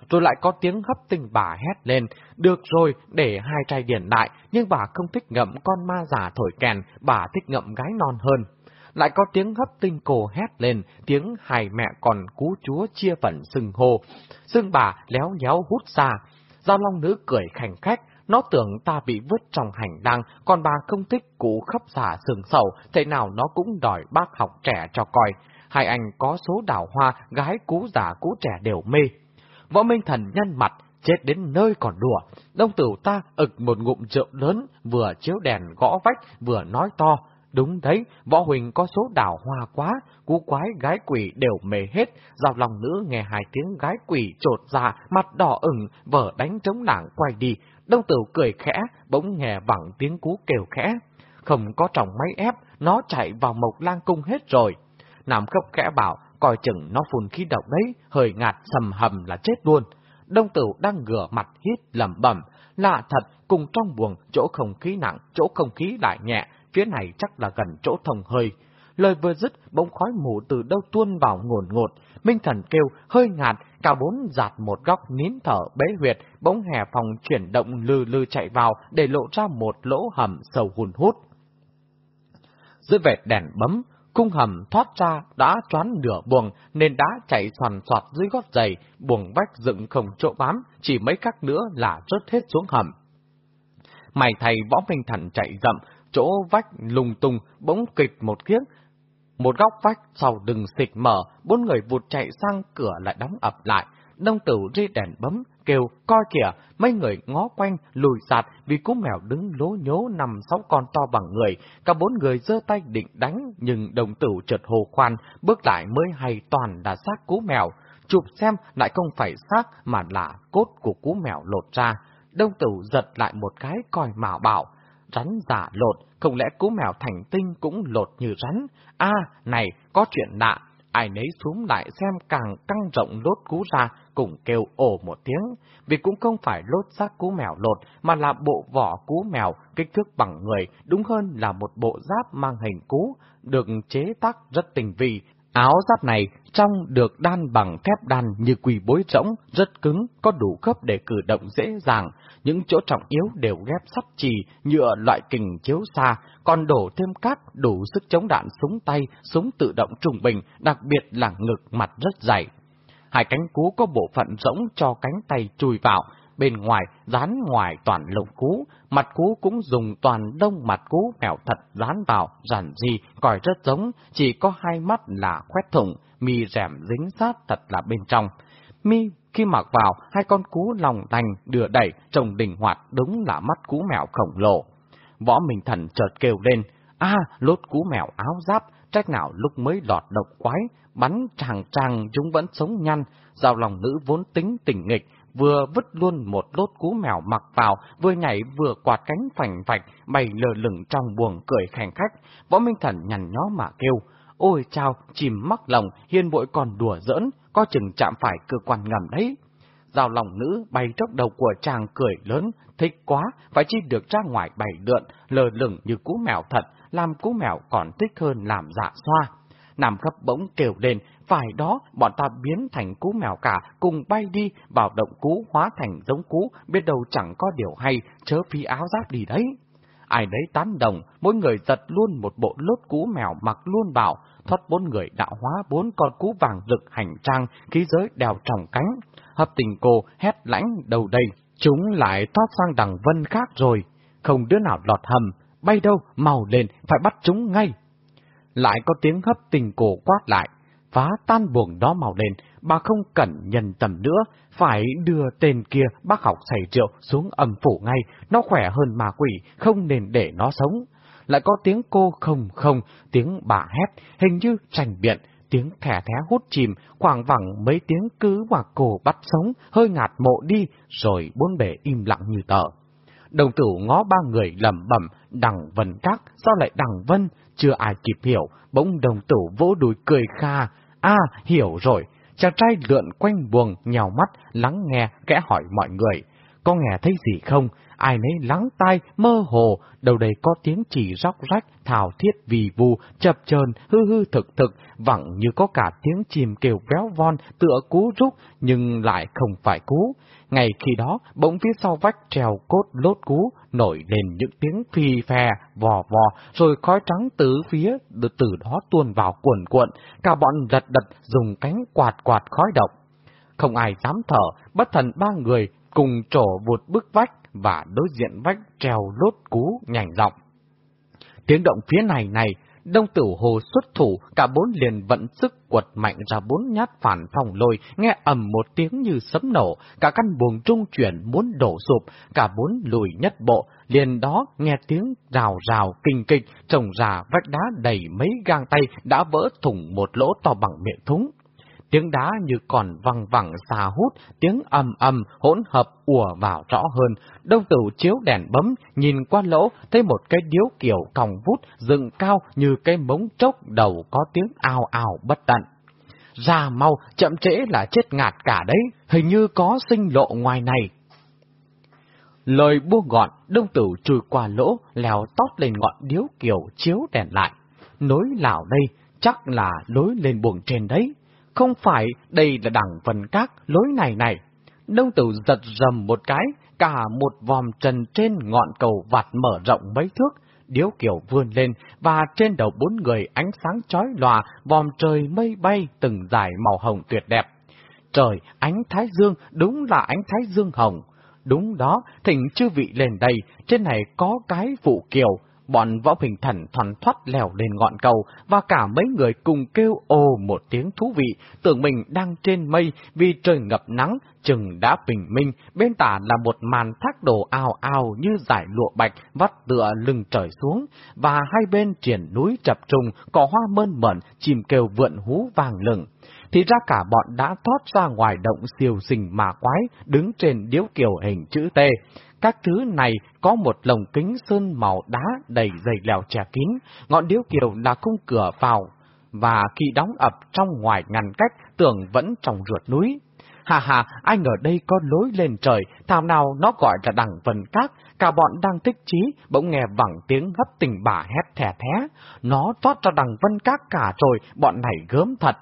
S1: rồi lại có tiếng hấp tinh bà hét lên, được rồi, để hai trai điển lại, nhưng bà không thích ngậm con ma giả thổi kèn, bà thích ngậm gái non hơn. Lại có tiếng hấp tinh cổ hét lên, tiếng hài mẹ còn cú chúa chia phận sừng hồ, Sưng bà léo nhéo hút xa. Giao long nữ cười khảnh khách, nó tưởng ta bị vứt trong hành lang, còn bà không thích cú khắp giả sừng sầu, thế nào nó cũng đòi bác học trẻ cho coi. Hai anh có số đào hoa, gái cú giả cú trẻ đều mê. Võ Minh Thần nhăn mặt, chết đến nơi còn đùa. Đông tử ta ực một ngụm rượu lớn, vừa chiếu đèn gõ vách, vừa nói to. Đúng đấy, võ huỳnh có số đảo hoa quá, cú quái gái quỷ đều mê hết, giao lòng nữ nghe hai tiếng gái quỷ trột ra, mặt đỏ ửng, vở đánh trống lảng quay đi. Đông tử cười khẽ, bỗng nghe vẳng tiếng cú kêu khẽ. Không có trọng máy ép, nó chạy vào mộc lang cung hết rồi. Nam khóc khẽ bảo, coi chừng nó phun khí độc đấy, hơi ngạt sầm hầm là chết luôn. Đông tử đang ngửa mặt hít lẩm bẩm, lạ thật, cùng trong buồng, chỗ không khí nặng, chỗ không khí lại nhẹ, phía này chắc là gần chỗ thông hơi. Lời vừa dứt, bỗng khói mù từ đâu tuôn vào ngồn ngột, Minh Thần kêu, hơi ngạt, cả bốn giạt một góc nín thở bế huyệt, bỗng hè phòng chuyển động lư lư chạy vào để lộ ra một lỗ hầm sầu hùn hút. Dưới vẹt đèn bấm, cung hầm thoát ra đã choán nửa buồng nên đã chạy soàn soạt dưới gót giày, buồng vách dựng không chỗ bám, chỉ mấy khắc nữa là rớt hết xuống hầm. Mày thầy võ minh thần chạy rậm, chỗ vách lùng tung, bỗng kịch một kiếc. Một góc vách sau đừng xịt mở, bốn người vụt chạy sang cửa lại đóng ập lại. Đông tử ri đèn bấm, kêu, coi kìa, mấy người ngó quanh, lùi sạt vì cú mèo đứng lố nhố nằm sáu con to bằng người. Cả bốn người giơ tay định đánh, nhưng đồng tử chợt hồ khoan, bước lại mới hay toàn đã xác cú mèo. Chụp xem lại không phải xác mà là cốt của cú mèo lột ra. Đông tử giật lại một cái coi mạo bảo, rắn giả lột, không lẽ cú mèo thành tinh cũng lột như rắn? a này, có chuyện lạ, ai nấy xuống lại xem càng căng rộng lốt cú ra, cùng kêu ồ một tiếng, vì cũng không phải lốt xác cú mèo lột, mà là bộ vỏ cú mèo kích thước bằng người, đúng hơn là một bộ giáp mang hình cú, được chế tác rất tình vi, Áo giáp này trong được đan bằng thép đan như quỳ bối rỗng, rất cứng, có đủ khớp để cử động dễ dàng. Những chỗ trọng yếu đều ghép sắt trì, nhựa loại kình chiếu xa, còn đổ thêm cát đủ sức chống đạn súng tay, súng tự động trung bình, đặc biệt là ngực mặt rất dày. Hai cánh cú có bộ phận rỗng cho cánh tay chui vào, bên ngoài dán ngoài toàn lồng cú, mặt cú cũng dùng toàn đông mặt cú mèo thật dán vào, giản gì, còi rất giống, chỉ có hai mắt là khoét thủng, mi rèm dính sát thật là bên trong. Mi khi mặc vào, hai con cú lòng thành đưa đẩy, trông đỉnh hoạt đúng là mắt cú mèo khổng lồ. Võ Minh Thần chợt kêu lên, a lốt cú mèo áo giáp, trách nào lúc mới lọt độc quái, bắn tràng tràng chúng vẫn sống nhăn, giao lòng nữ vốn tính tỉnh nghịch, vừa vứt luôn một lốt cú mèo mặc vào, vừa nhảy vừa quạt cánh phành phạch, bay lờ lửng trong buồng cười khảnh khách. Võ Minh Thần nhằn nhó mà kêu, ôi chao, chìm mắc lòng, hiên bội còn đùa giỡn, có chừng chạm phải cơ quan ngầm đấy. Giao lòng nữ bay tróc đầu của chàng cười lớn, thích quá, phải chi được ra ngoài bày lượn, lờ lửng như cú mèo thật, làm cú mèo còn thích hơn làm dạ xoa. Nam khắp bỗng kêu lên, phải đó, bọn ta biến thành cú mèo cả, cùng bay đi, vào động cú hóa thành giống cú, biết đâu chẳng có điều hay, chớ phi áo giáp đi đấy. Ai đấy tán đồng, mỗi người giật luôn một bộ lốt cú mèo mặc luôn bảo, thoát bốn người đạo hóa bốn con cú vàng rực hành trang, khí giới đèo tròng cánh. Hấp tình cô hét lãnh đầu đây, chúng lại thoát sang đằng vân khác rồi, không đứa nào lọt hầm, bay đâu, màu lên, phải bắt chúng ngay. Lại có tiếng hấp tình cổ quát lại, phá tan buồng đó màu lên, bà không cần nhân tầm nữa, phải đưa tên kia bác học thầy triệu xuống âm phủ ngay, nó khỏe hơn ma quỷ, không nên để nó sống. Lại có tiếng cô không không, tiếng bà hét, hình như tranh biện, tiếng thẻ thé hút chìm, khoảng vẳng mấy tiếng cứ mà cổ bắt sống, hơi ngạt mộ đi, rồi bốn bể im lặng như tờ. Đồng tử ngó ba người lầm bẩm đằng vân các, sao lại đằng vân, chưa ai kịp hiểu, bỗng đồng tử vỗ đùi cười kha, À, hiểu rồi. Chàng trai lượn quanh buồng, nhào mắt, lắng nghe, kẽ hỏi mọi người. Có nghe thấy gì không? Ai nấy lắng tai, mơ hồ, đầu đây có tiếng chỉ róc rách, thảo thiết vì vù, chập chờn hư hư thực thực, vẳng như có cả tiếng chìm kêu véo von, tựa cú rúc, nhưng lại không phải cú. Ngày khi đó, bỗng phía sau vách treo cốt lốt cú, nổi lên những tiếng phi phè vò vò, rồi khói trắng tứ phía, từ đó tuôn vào cuộn cuộn, cả bọn lật đật dùng cánh quạt quạt khói độc. Không ai dám thở, bất thần ba người cùng trổ vụt bức vách và đối diện vách treo lốt cú nhảnh rộng. Tiếng động phía này này, đông tử hồ xuất thủ, cả bốn liền vận sức quật mạnh ra bốn nhát phản phòng lôi, nghe ầm một tiếng như sấm nổ, cả căn buồng trung chuyển muốn đổ sụp, cả bốn lùi nhất bộ, liền đó nghe tiếng rào rào kinh kịch, trồng già vách đá đầy mấy gang tay đã vỡ thủng một lỗ to bằng miệng thúng tiếng đá như còn văng vẳng xà hút, tiếng ầm ầm hỗn hợp ùa vào rõ hơn. Đông tử chiếu đèn bấm, nhìn qua lỗ, thấy một cái điếu kiểu còng vút, dựng cao như cái mống trốc đầu có tiếng ào ào bất tận. Ra mau, chậm trễ là chết ngạt cả đấy, hình như có sinh lộ ngoài này. Lời buông gọn, đông tử trùi qua lỗ, lèo tót lên ngọn điếu kiểu chiếu đèn lại. Nối lào đây, chắc là lối lên buồng trên đấy. Không phải đây là đẳng phần các lối này này. Đông tử giật rầm một cái, cả một vòm trần trên ngọn cầu vạt mở rộng mấy thước, điếu kiểu vươn lên, và trên đầu bốn người ánh sáng chói lòa, vòm trời mây bay từng dải màu hồng tuyệt đẹp. Trời, ánh thái dương, đúng là ánh thái dương hồng. Đúng đó, thỉnh chư vị lên đây, trên này có cái vụ kiều, bọn võ bình thần thoăn thoát lèo lên ngọn cầu, và cả mấy người cùng kêu ồ một tiếng thú vị, tưởng mình đang trên mây vì trời ngập nắng, chừng đã bình minh, bên tả là một màn thác đổ ào ào như giải lụa bạch vắt tựa lưng trời xuống, và hai bên triển núi chập trùng, có hoa mơn mởn, chìm kêu vượn hú vàng lừng. Thì ra cả bọn đã thoát ra ngoài động siêu sinh mà quái, đứng trên điếu kiều hình chữ T. Các thứ này có một lồng kính sơn màu đá đầy dày lèo che kín, ngọn điếu kiều là khung cửa vào, và khi đóng ập trong ngoài ngăn cách, tưởng vẫn trong ruột núi. Hà hà, anh ở đây có lối lên trời, thảo nào nó gọi là đằng vần các, cả bọn đang thích trí, bỗng nghe bằng tiếng hấp tình bà hét thẻ thé. Nó thoát ra đằng vân các cả rồi, bọn này gớm thật,